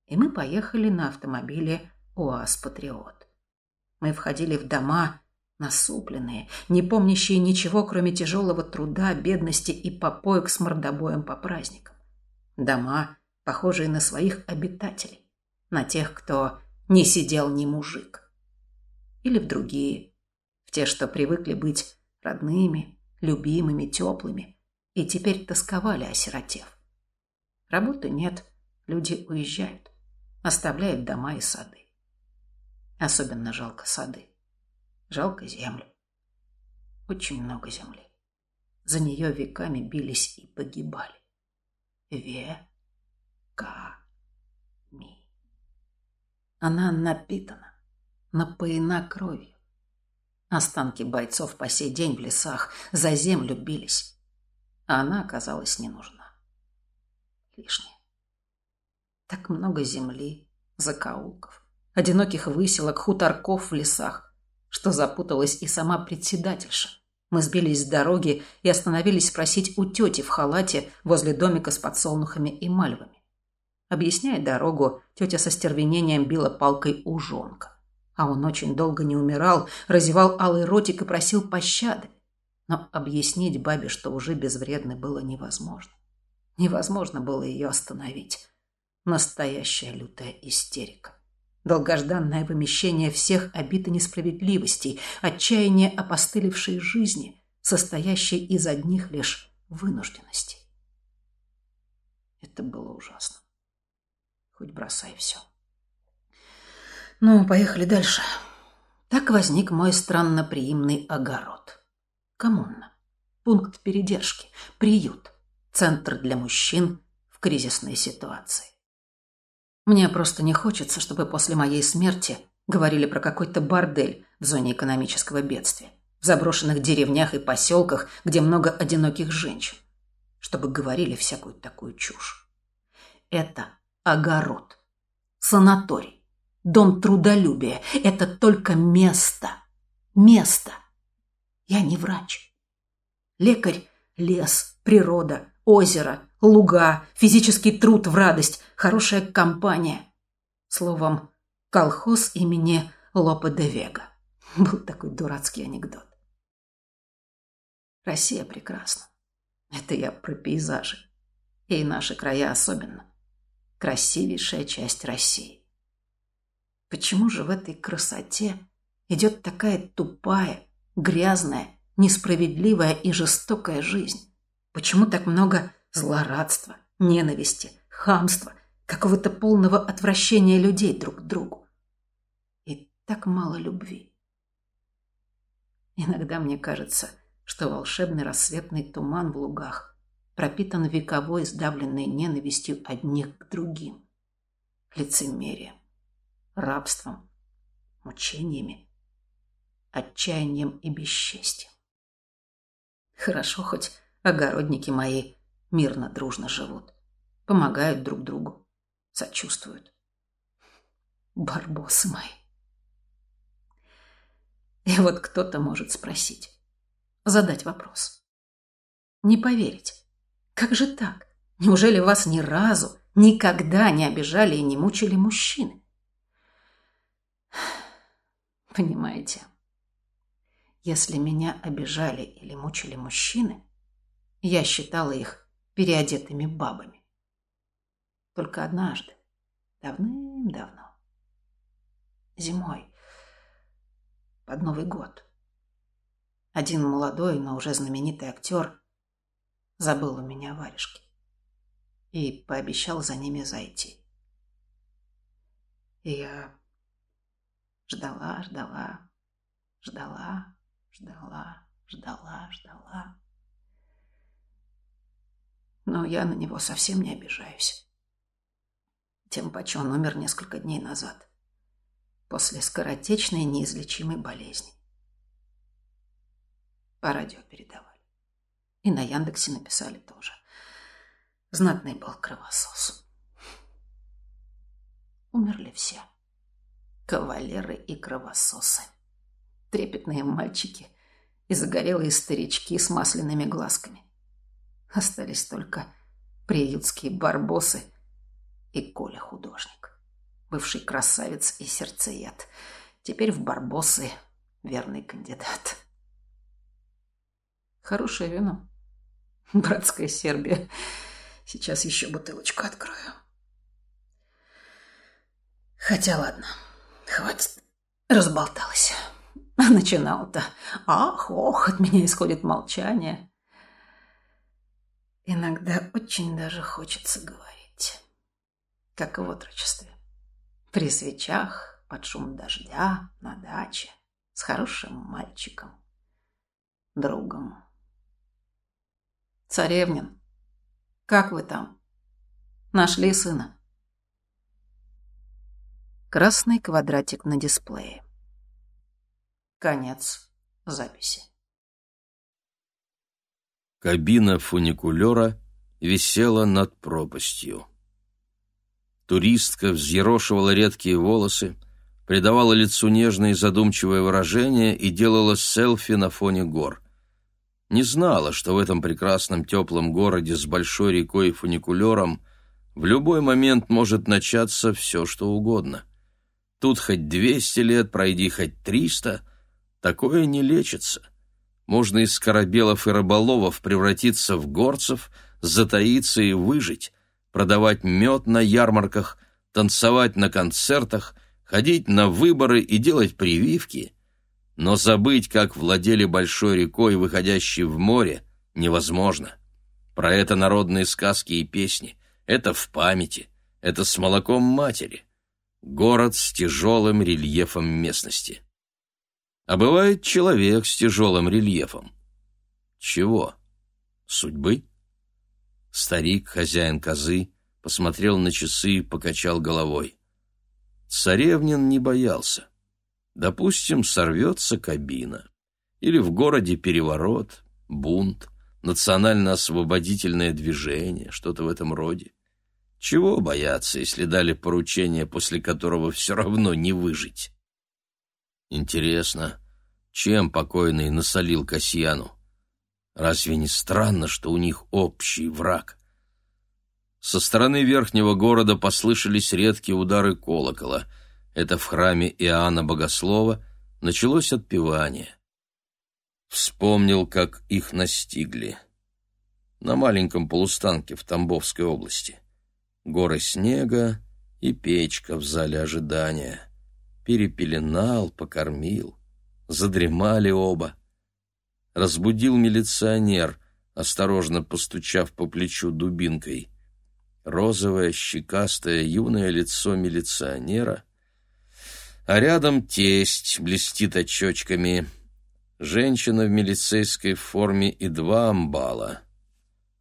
И мы поехали на автомобиле УАЗ-Патриот. Мы входили в дома, насупленные, не помнящие ничего, кроме тяжелого труда, бедности и попоек с мордобоем по праздникам. Дома, похожие на своих обитателей, на тех, кто не сидел ни мужик. Или в другие, в те, что привыкли быть родными, любимыми, теплыми, и теперь тосковали, осиротев. Работы нет, люди уезжают, оставляют дома и сады. Особенно жалко сады. Жалко землю. Очень много земли. За нее веками бились и погибали. Ве-ка-ми. Она напитана, напоена кровью. Останки бойцов по сей день в лесах за землю бились, а она оказалась не нужна. Лишняя. Так много земли, закоулков, одиноких выселок, хуторков в лесах, что запуталась и сама председательша. Мы сбились с дороги и остановились спросить у тети в халате возле домика с подсолнухами и мальвами. Объясняя дорогу, тетя со стервенением била палкой ужонка. А он очень долго не умирал, разевал алый ротик и просил пощады. Но объяснить бабе, что уже безвредны, было невозможно. Невозможно было ее остановить. Настоящая лютая истерика долгожданное вымещение всех обид и несправедливостей, отчаяние опостылевшей жизни, состоящей из одних лишь вынужденностей. Это было ужасно. Хоть бросай все. Ну, поехали дальше. Так возник мой странноприимный огород. Коммуна. Пункт передержки. Приют. Центр для мужчин в кризисной ситуации. Мне просто не хочется, чтобы после моей смерти говорили про какой-то бордель в зоне экономического бедствия, в заброшенных деревнях и поселках, где много одиноких женщин, чтобы говорили всякую такую чушь. Это огород, санаторий, дом трудолюбия. Это только место. место. Я не врач. Лекарь – лес, природа, озеро, луга, физический труд в радость, хорошая компания. Словом, колхоз имени Лопе де Вега. Был такой дурацкий анекдот. Россия прекрасна. Это я про пейзажи. И наши края особенно. Красивейшая часть России. Почему же в этой красоте идет такая тупая, грязная, несправедливая и жестокая жизнь? Почему так много злорадства, ненависти, хамства, какого-то полного отвращения людей друг к другу? И так мало любви. Иногда мне кажется, что волшебный рассветный туман в лугах пропитан вековой сдавленной ненавистью одних к другим, лицемерием, рабством, мучениями, отчаянием и бесчестием. Хорошо, хоть огородники мои мирно, дружно живут, помогают друг другу, сочувствуют. Барбосы мои. И вот кто-то может спросить, задать вопрос. Не поверить. Как же так? Неужели вас ни разу, никогда не обижали и не мучили мужчины? Понимаете, если меня обижали или мучили мужчины, я считала их переодетыми бабами. Только однажды, давным-давно, зимой, под Новый год, один молодой, но уже знаменитый актер забыл у меня варежки и пообещал за ними зайти. И я ждала, ждала, ждала, ждала, ждала, ждала. Но я на него совсем не обижаюсь. Тем паче он умер несколько дней назад, после скоротечной неизлечимой болезни. По радио передавали. И на Яндексе написали тоже. Знатный был кровосос. Умерли все. Кавалеры и кровососы. Трепетные мальчики и загорелые старички с масляными глазками. Остались только приютские барбосы и Коля художник. Бывший красавец и сердцеед. Теперь в барбосы верный кандидат. Хорошее вино. Братская Сербия. Сейчас еще бутылочку открою. Хотя ладно, хватит. Разболталась. Начинал-то. Ах, ох, от меня исходит молчание. Иногда очень даже хочется говорить. Как и в отрочестве. При свечах, под шум дождя, на даче, с хорошим мальчиком, другом. Царевнин, как вы там? Нашли сына? Красный квадратик на дисплее. Конец записи. Кабина фуникулера висела над пропастью. Туристка взъерошивала редкие волосы, придавала лицу нежное и задумчивое выражение и делала селфи на фоне гор не знала, что в этом прекрасном теплом городе с большой рекой и фуникулером в любой момент может начаться все, что угодно. Тут хоть двести лет, пройди хоть триста, такое не лечится. Можно из корабелов и рыболовов превратиться в горцев, затаиться и выжить, продавать мед на ярмарках, танцевать на концертах, ходить на выборы и делать прививки — но забыть, как владели большой рекой, выходящей в море, невозможно. Про это народные сказки и песни. Это в памяти. Это с молоком матери. Город с тяжелым рельефом местности. А бывает человек с тяжелым рельефом. Чего? Судьбы? Старик, хозяин козы, посмотрел на часы и покачал головой. Царевнин не боялся. Допустим, сорвется кабина. Или в городе переворот, бунт, национально-освободительное движение, что-то в этом роде. Чего бояться, если дали поручение, после которого все равно не выжить? Интересно, чем покойный насолил Касьяну. Разве не странно, что у них общий враг? Со стороны верхнего города послышались редкие удары колокола. Это в храме Иоанна Богослова началось отпевание. Вспомнил, как их настигли. На маленьком полустанке в Тамбовской области. Горы снега и печка в зале ожидания. Перепеленал, покормил. Задремали оба. Разбудил милиционер, осторожно постучав по плечу дубинкой. Розовое, щекастое, юное лицо милиционера, а рядом тесть блестит очочками. Женщина в милицейской форме и два амбала.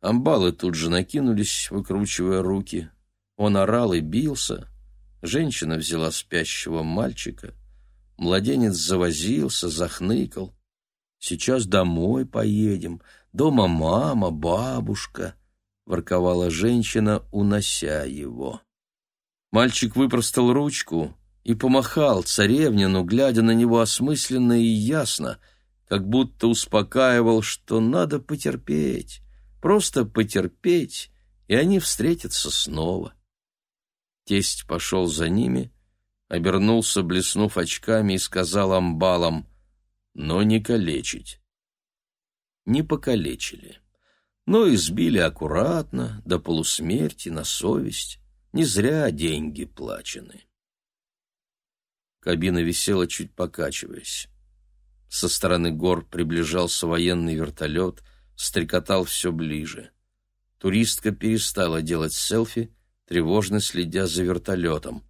Амбалы тут же накинулись, выкручивая руки. Он орал и бился. Женщина взяла спящего мальчика. Младенец завозился, захныкал. «Сейчас домой поедем. Дома мама, бабушка», — ворковала женщина, унося его. Мальчик выпростал ручку и помахал царевнину, глядя на него осмысленно и ясно, как будто успокаивал, что надо потерпеть, просто потерпеть, и они встретятся снова. Тесть пошел за ними, обернулся, блеснув очками, и сказал амбалам — но не калечить. Не покалечили, но избили аккуратно, до полусмерти, на совесть. Не зря деньги плачены. Кабина висела, чуть покачиваясь. Со стороны гор приближался военный вертолет, стрекотал все ближе. Туристка перестала делать селфи, тревожно следя за вертолетом.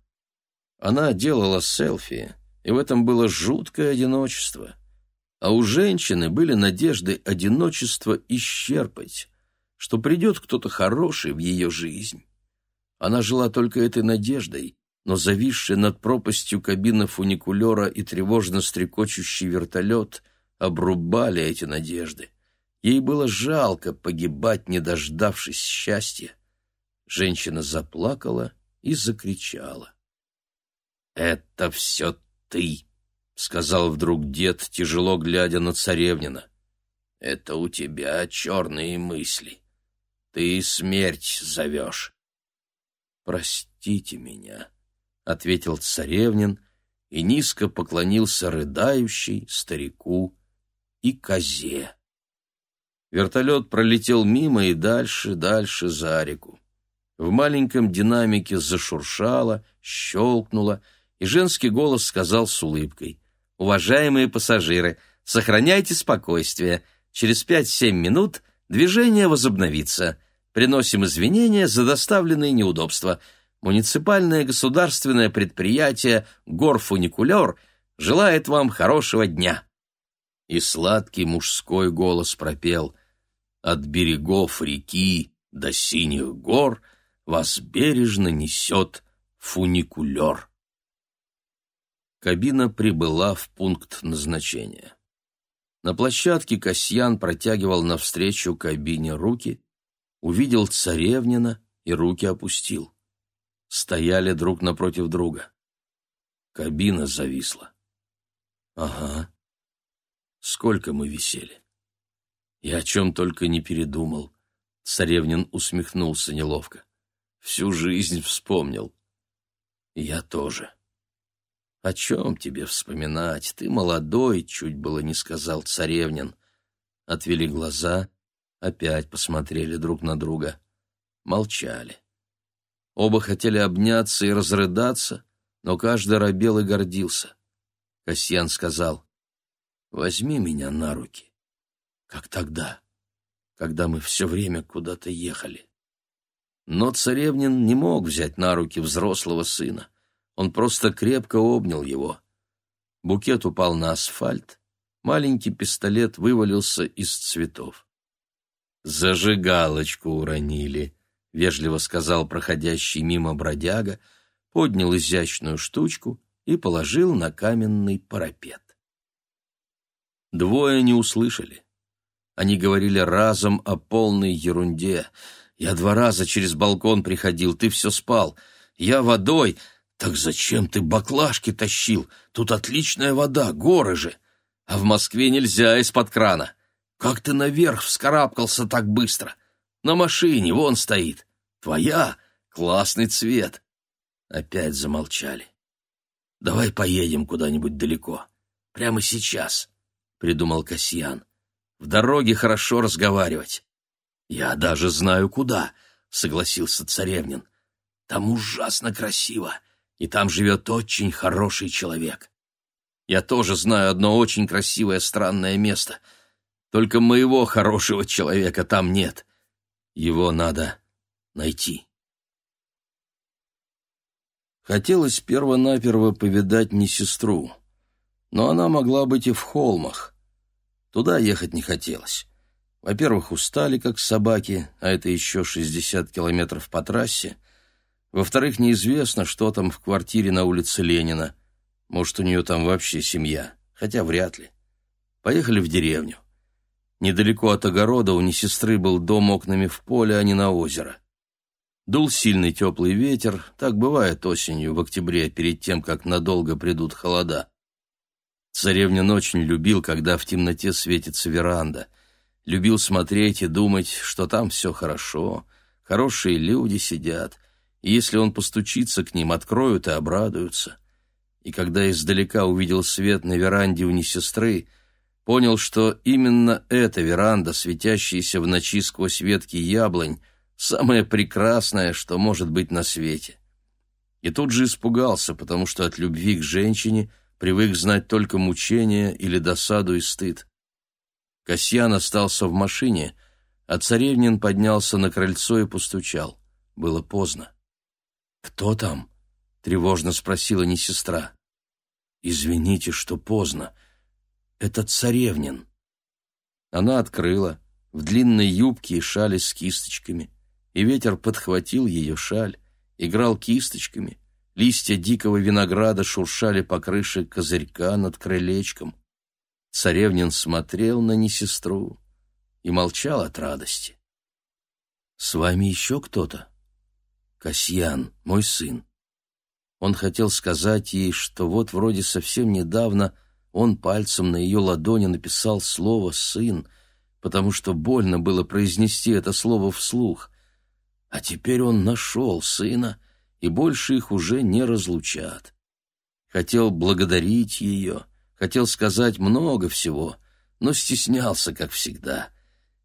Она делала селфи, и в этом было жуткое одиночество а у женщины были надежды одиночество исчерпать, что придет кто-то хороший в ее жизнь. Она жила только этой надеждой, но зависшая над пропастью кабина фуникулера и тревожно стрекочущий вертолет обрубали эти надежды. Ей было жалко погибать, не дождавшись счастья. Женщина заплакала и закричала. «Это все ты!» — сказал вдруг дед, тяжело глядя на царевнина. — Это у тебя черные мысли. Ты смерть зовешь. — Простите меня, — ответил царевнин и низко поклонился рыдающей старику и козе. Вертолет пролетел мимо и дальше, дальше за реку. В маленьком динамике зашуршало, щелкнуло, и женский голос сказал с улыбкой — Уважаемые пассажиры, сохраняйте спокойствие. Через 5-7 минут движение возобновится. Приносим извинения за доставленные неудобства. Муниципальное государственное предприятие «Горфуникулер» желает вам хорошего дня. И сладкий мужской голос пропел «От берегов реки до синих гор вас бережно несет фуникулер». Кабина прибыла в пункт назначения. На площадке Касьян протягивал навстречу кабине руки, увидел царевнина и руки опустил. Стояли друг напротив друга. Кабина зависла. Ага. Сколько мы висели. И о чем только не передумал. Царевнин усмехнулся неловко. Всю жизнь вспомнил. Я тоже. «О чем тебе вспоминать? Ты молодой», — чуть было не сказал царевнин. Отвели глаза, опять посмотрели друг на друга. Молчали. Оба хотели обняться и разрыдаться, но каждый робел и гордился. Касьян сказал, «Возьми меня на руки, как тогда, когда мы все время куда-то ехали». Но царевнин не мог взять на руки взрослого сына. Он просто крепко обнял его. Букет упал на асфальт, маленький пистолет вывалился из цветов. «Зажигалочку уронили», — вежливо сказал проходящий мимо бродяга, поднял изящную штучку и положил на каменный парапет. Двое не услышали. Они говорили разом о полной ерунде. «Я два раза через балкон приходил, ты все спал. Я водой...» «Так зачем ты баклажки тащил? Тут отличная вода, горы же!» А в Москве нельзя из-под крана. Как ты наверх вскарабкался так быстро? На машине, вон стоит. Твоя? Классный цвет. Опять замолчали. Давай поедем куда-нибудь далеко. Прямо сейчас, — придумал Касьян. В дороге хорошо разговаривать. Я даже знаю куда, — согласился Царевнин. Там ужасно красиво, и там живет очень хороший человек. Я тоже знаю одно очень красивое странное место — только моего хорошего человека там нет. Его надо найти. Хотелось перво-наперво повидать не сестру, но она могла быть и в холмах. Туда ехать не хотелось. Во-первых, устали, как собаки, а это еще 60 километров по трассе. Во-вторых, неизвестно, что там в квартире на улице Ленина. Может, у нее там вообще семья, хотя вряд ли. Поехали в деревню. Недалеко от огорода у несестры был дом окнами в поле, а не на озеро. Дул сильный теплый ветер, так бывает осенью, в октябре, перед тем, как надолго придут холода. Царевнин очень любил, когда в темноте светится веранда. Любил смотреть и думать, что там все хорошо, хорошие люди сидят, и если он постучится к ним, откроют и обрадуются. И когда издалека увидел свет на веранде у несестры, понял, что именно эта веранда, светящаяся в ночи сквозь ветки яблонь, самое прекрасное, что может быть на свете. И тут же испугался, потому что от любви к женщине привык знать только мучения или досаду и стыд. Касьян остался в машине, а царевнин поднялся на крыльцо и постучал. Было поздно. «Кто там?» — тревожно спросила не сестра. «Извините, что поздно», это царевнин. Она открыла, в длинной юбке и шале с кисточками, и ветер подхватил ее шаль, играл кисточками, листья дикого винограда шуршали по крыше козырька над крылечком. Царевнин смотрел на несестру и молчал от радости. «С вами еще кто-то?» «Касьян, мой сын». Он хотел сказать ей, что вот вроде совсем недавно он пальцем на ее ладони написал слово «сын», потому что больно было произнести это слово вслух. А теперь он нашел сына, и больше их уже не разлучат. Хотел благодарить ее, хотел сказать много всего, но стеснялся, как всегда.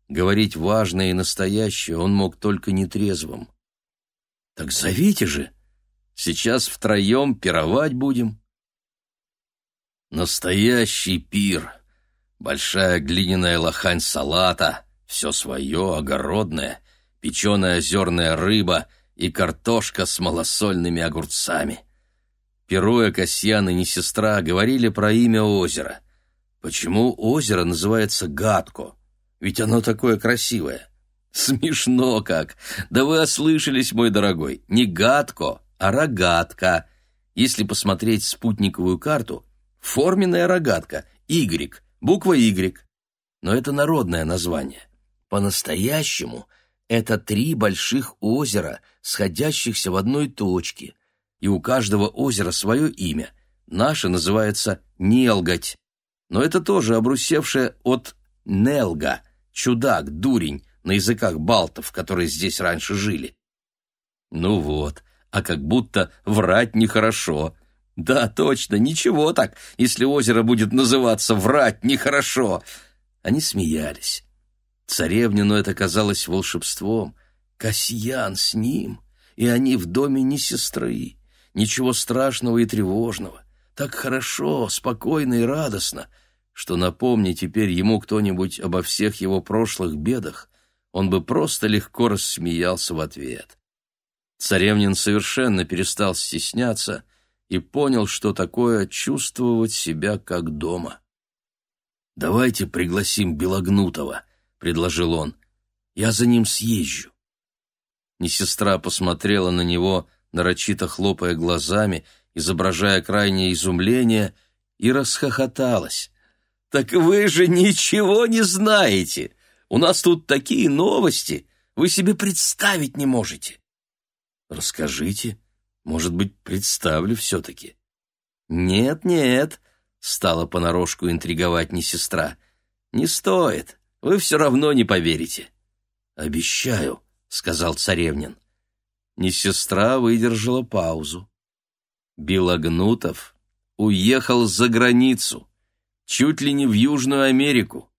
Говорить важное и настоящее он мог только нетрезвым. «Так зовите же! Сейчас втроем пировать будем!» Настоящий пир. Большая глиняная лохань салата, все свое, огородное, печеная озерная рыба и картошка с малосольными огурцами. Перуя, Касьян и сестра говорили про имя озера. Почему озеро называется Гадко? Ведь оно такое красивое. Смешно как. Да вы ослышались, мой дорогой. Не Гадко, а Рогатка. Если посмотреть спутниковую карту — Форменная рогатка, Y, буква Y. Но это народное название. По-настоящему это три больших озера, сходящихся в одной точке, и у каждого озера свое имя. Наше называется Нелгать, но это тоже обрусевшее от Нелга, чудак, дурень, на языках балтов, которые здесь раньше жили. Ну вот, а как будто врать нехорошо, да, точно, ничего так, если озеро будет называться «Врать нехорошо». Они смеялись. Царевнину это казалось волшебством. Касьян с ним, и они в доме не сестры. Ничего страшного и тревожного. Так хорошо, спокойно и радостно, что напомни теперь ему кто-нибудь обо всех его прошлых бедах, он бы просто легко рассмеялся в ответ. Царевнин совершенно перестал стесняться — и понял, что такое чувствовать себя как дома. «Давайте пригласим Белогнутого», — предложил он. «Я за ним съезжу». Несестра посмотрела на него, нарочито хлопая глазами, изображая крайнее изумление, и расхохоталась. «Так вы же ничего не знаете! У нас тут такие новости, вы себе представить не можете!» «Расскажите», может быть, представлю все-таки. Нет-нет, стала понарошку интриговать не сестра. «Не стоит, вы все равно не поверите». «Обещаю», — сказал царевнин. Не сестра выдержала паузу. Белогнутов уехал за границу, чуть ли не в Южную Америку.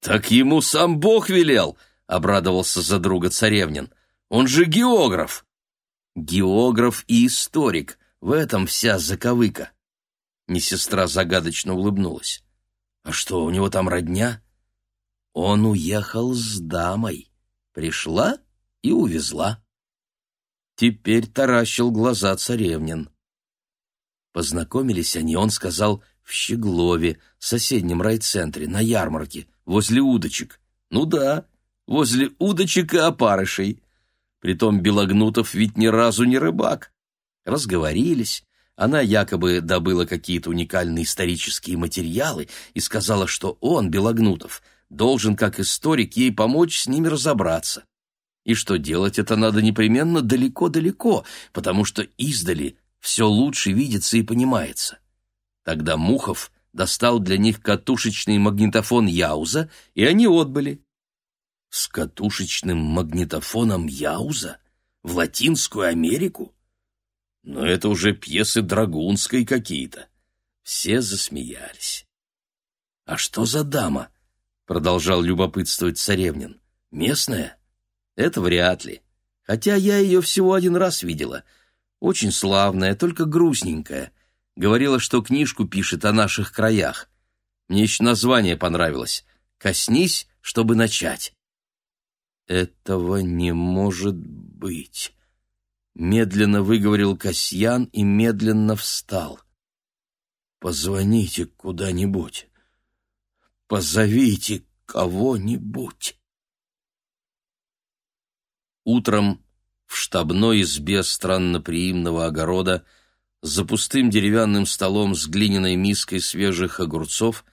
«Так ему сам Бог велел!» — обрадовался за друга царевнин. «Он же географ!» «Географ и историк — в этом вся заковыка». Не сестра загадочно улыбнулась. «А что, у него там родня?» «Он уехал с дамой. Пришла и увезла». Теперь таращил глаза царевнин. Познакомились они, он сказал, в Щеглове, соседнем райцентре, на ярмарке, возле удочек. Ну да, возле удочек и опарышей. Притом Белогнутов ведь ни разу не рыбак. Разговорились, она якобы добыла какие-то уникальные исторические материалы и сказала, что он, Белогнутов, должен, как историк, ей помочь с ними разобраться. И что делать это надо непременно далеко-далеко, потому что издали все лучше видится и понимается. Тогда Мухов достал для них катушечный магнитофон Яуза, и они отбыли. С катушечным магнитофоном Яуза? В Латинскую Америку? Но это уже пьесы Драгунской какие-то. Все засмеялись. «А что за дама?» — продолжал любопытствовать Царевнин. «Местная?» «Это вряд ли. Хотя я ее всего один раз видела. Очень славная, только грустненькая. Говорила, что книжку пишет о наших краях. Мне еще название понравилось. «Коснись, чтобы начать». «Этого не может быть», Медленно выговорил Касьян и медленно встал. «Позвоните куда-нибудь. Позовите кого-нибудь». Утром в штабной избе странноприимного огорода за пустым деревянным столом с глиняной миской свежих огурцов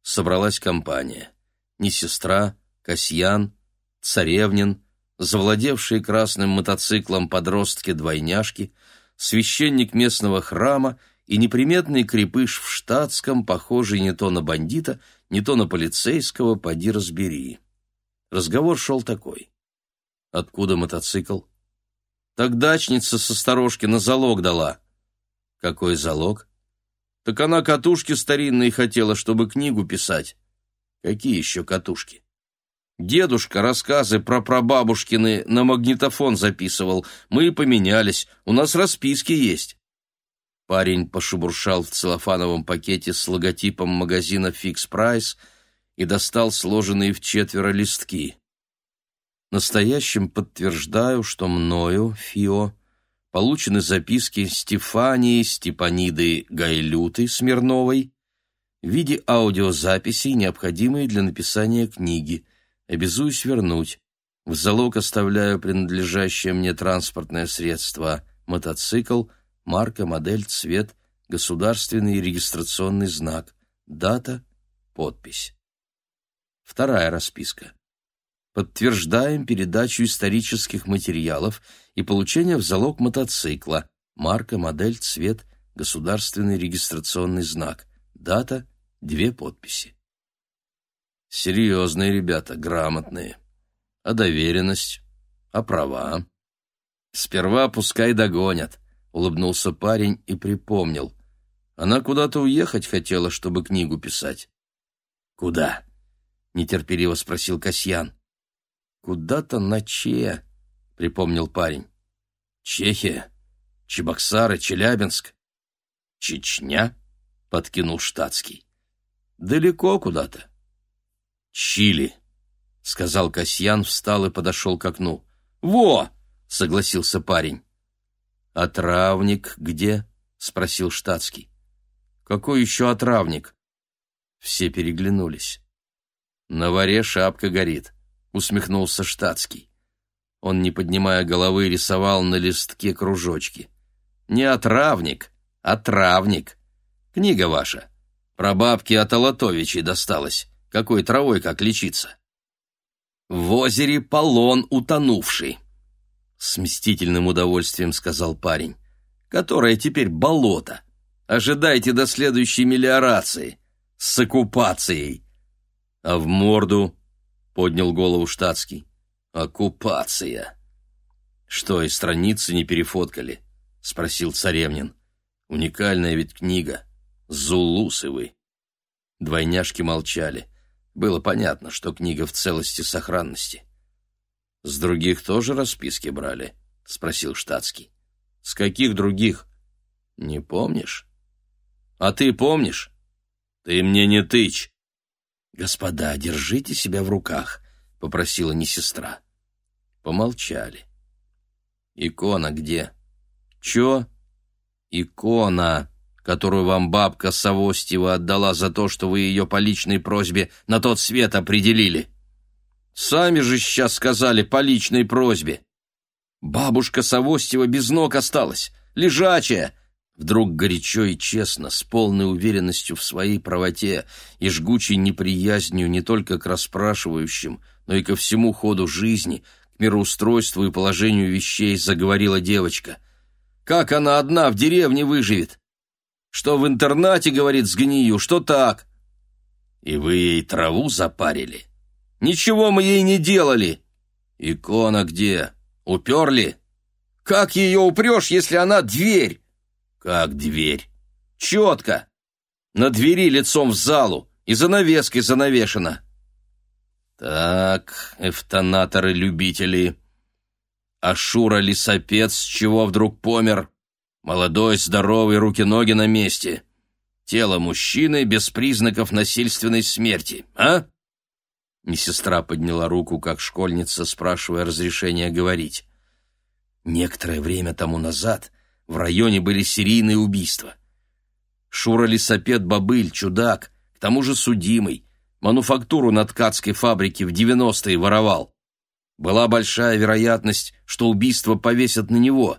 собралась компания. Не сестра, Касьян, Царевнин — завладевшие красным мотоциклом подростки-двойняшки, священник местного храма и неприметный крепыш в штатском, похожий не то на бандита, не то на полицейского, поди разбери. Разговор шел такой. Откуда мотоцикл? Так дачница со сторожки на залог дала. Какой залог? Так она катушки старинные хотела, чтобы книгу писать. Какие еще катушки? Дедушка рассказы про прабабушкины на магнитофон записывал. Мы и поменялись. У нас расписки есть. Парень пошебуршал в целлофановом пакете с логотипом магазина «Фикс Прайс» и достал сложенные в четверо листки. Настоящим подтверждаю, что мною, Фио, получены записки Стефании Степаниды Гайлюты Смирновой в виде аудиозаписей, необходимые для написания книги – Обязуюсь вернуть. В залог оставляю принадлежащее мне транспортное средство, мотоцикл, марка, модель, цвет, государственный регистрационный знак, дата, подпись. Вторая расписка. Подтверждаем передачу исторических материалов и получение в залог мотоцикла, марка, модель, цвет, государственный регистрационный знак, дата, две подписи. Серьезные ребята, грамотные. А доверенность? А права? Сперва пускай догонят, улыбнулся парень и припомнил. Она куда-то уехать хотела, чтобы книгу писать. Куда? нетерпеливо спросил Касьян. Куда-то на Че, припомнил парень. Чехия, Чебоксары, Челябинск, Чечня, подкинул штатский. Далеко куда-то. «Чили», — сказал Касьян, встал и подошел к окну. «Во!» — согласился парень. «А травник где?» — спросил штатский. «Какой еще отравник?» Все переглянулись. «На варе шапка горит», — усмехнулся штатский. Он, не поднимая головы, рисовал на листке кружочки. «Не отравник, а травник. Книга ваша. Про бабки от Алатовичей досталась какой травой как лечиться. В озере полон утонувший, с мстительным удовольствием сказал парень, которое теперь болото. Ожидайте до следующей мелиорации с оккупацией. А в морду поднял голову штатский. Оккупация. Что, и страницы не перефоткали? спросил царевнин. Уникальная ведь книга. Зулусы вы. Двойняшки молчали. Было понятно, что книга в целости сохранности. «С других тоже расписки брали?» — спросил штатский. «С каких других?» «Не помнишь?» «А ты помнишь?» «Ты мне не тычь!» «Господа, держите себя в руках», — попросила не сестра. Помолчали. «Икона где?» «Чё?» «Икона!» которую вам бабка Савостьева отдала за то, что вы ее по личной просьбе на тот свет определили. Сами же сейчас сказали по личной просьбе. Бабушка Савостьева без ног осталась, лежачая. Вдруг горячо и честно, с полной уверенностью в своей правоте и жгучей неприязнью не только к расспрашивающим, но и ко всему ходу жизни, к мироустройству и положению вещей заговорила девочка. Как она одна в деревне выживет? Что в интернате, говорит, сгнию, что так. И вы ей траву запарили? Ничего мы ей не делали. Икона где? Уперли? Как ее упрешь, если она дверь? Как дверь? Четко. На двери лицом в залу и занавеской занавешена. Так, эвтонаторы-любители. А Шура-лесопец чего вдруг помер? Молодой, здоровый, руки-ноги на месте. Тело мужчины без признаков насильственной смерти, а? Медсестра подняла руку, как школьница, спрашивая разрешения говорить. Некоторое время тому назад в районе были серийные убийства. Шура-лесопед Бабыль, чудак, к тому же судимый, мануфактуру на ткацкой фабрике в девяностые воровал. Была большая вероятность, что убийство повесят на него.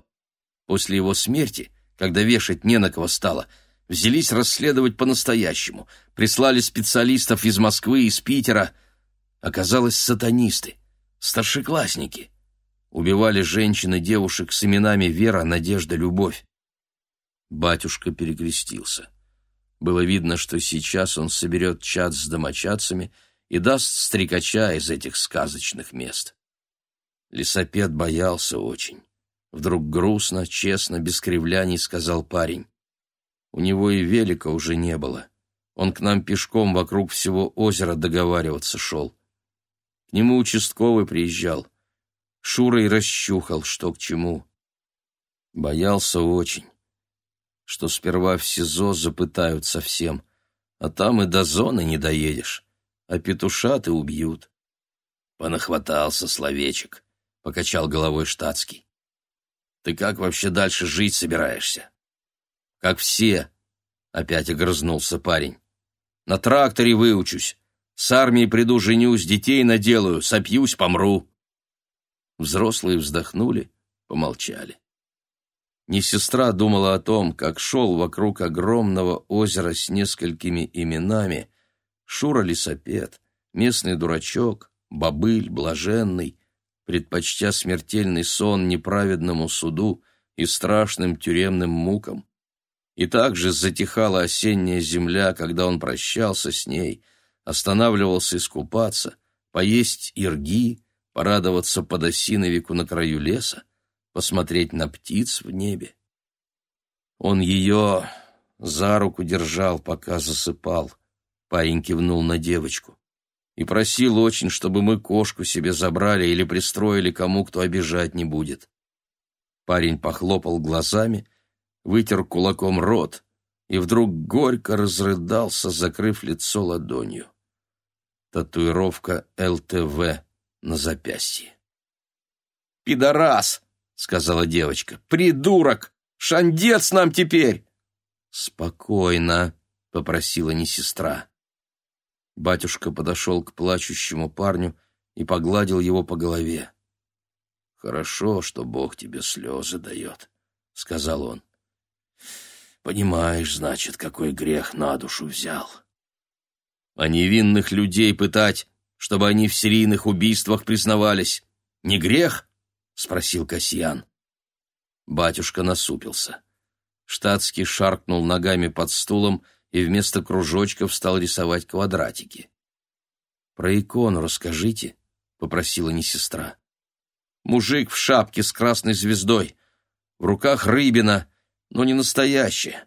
После его смерти, когда вешать не на кого стало, взялись расследовать по-настоящему, прислали специалистов из Москвы, из Питера. Оказалось, сатанисты, старшеклассники. Убивали женщин и девушек с именами Вера, Надежда, Любовь. Батюшка перекрестился. Было видно, что сейчас он соберет чад с домочадцами и даст стрекача из этих сказочных мест. Лисопед боялся очень. Вдруг грустно, честно, без кривляний сказал парень. У него и велика уже не было. Он к нам пешком вокруг всего озера договариваться шел. К нему участковый приезжал. Шура и расщухал, что к чему. Боялся очень, что сперва в СИЗО запытают совсем, а там и до зоны не доедешь, а петушат и убьют. Понахватался словечек, — покачал головой штатский. Ты как вообще дальше жить собираешься? Как все, опять огрызнулся парень. На тракторе выучусь. С армией приду, женюсь, детей наделаю, сопьюсь, помру. Взрослые вздохнули, помолчали. Не сестра думала о том, как шел вокруг огромного озера с несколькими именами Шура Лисопед, местный дурачок, бобыль, блаженный, предпочтя смертельный сон неправедному суду и страшным тюремным мукам. И также затихала осенняя земля, когда он прощался с ней, останавливался искупаться, поесть ирги, порадоваться под осиновику на краю леса, посмотреть на птиц в небе. Он ее за руку держал, пока засыпал. Парень кивнул на девочку и просил очень, чтобы мы кошку себе забрали или пристроили кому, кто обижать не будет. Парень похлопал глазами, вытер кулаком рот и вдруг горько разрыдался, закрыв лицо ладонью. Татуировка ЛТВ на запястье. «Пидорас!» — сказала девочка. «Придурок! Шандец нам теперь!» «Спокойно!» — попросила не сестра. Батюшка подошел к плачущему парню и погладил его по голове. «Хорошо, что Бог тебе слезы дает», — сказал он. «Понимаешь, значит, какой грех на душу взял. А невинных людей пытать, чтобы они в серийных убийствах признавались, не грех?» — спросил Касьян. Батюшка насупился. Штатский шаркнул ногами под стулом и вместо кружочков стал рисовать квадратики. «Про икону расскажите», — попросила не сестра. «Мужик в шапке с красной звездой, в руках рыбина, но не настоящая.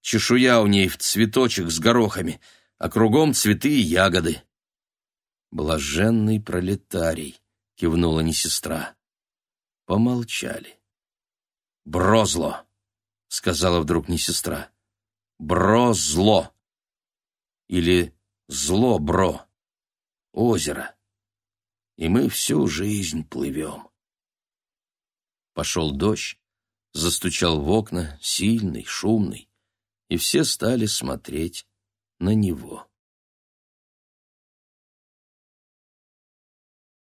Чешуя у ней в цветочек с горохами, а кругом цветы и ягоды». «Блаженный пролетарий», — кивнула не сестра. Помолчали. «Брозло!» — сказала вдруг не сестра. «Бро-зло» или «зло-бро» — озеро. И мы всю жизнь плывем. Пошел дождь, застучал в окна, сильный, шумный, и все стали смотреть на него.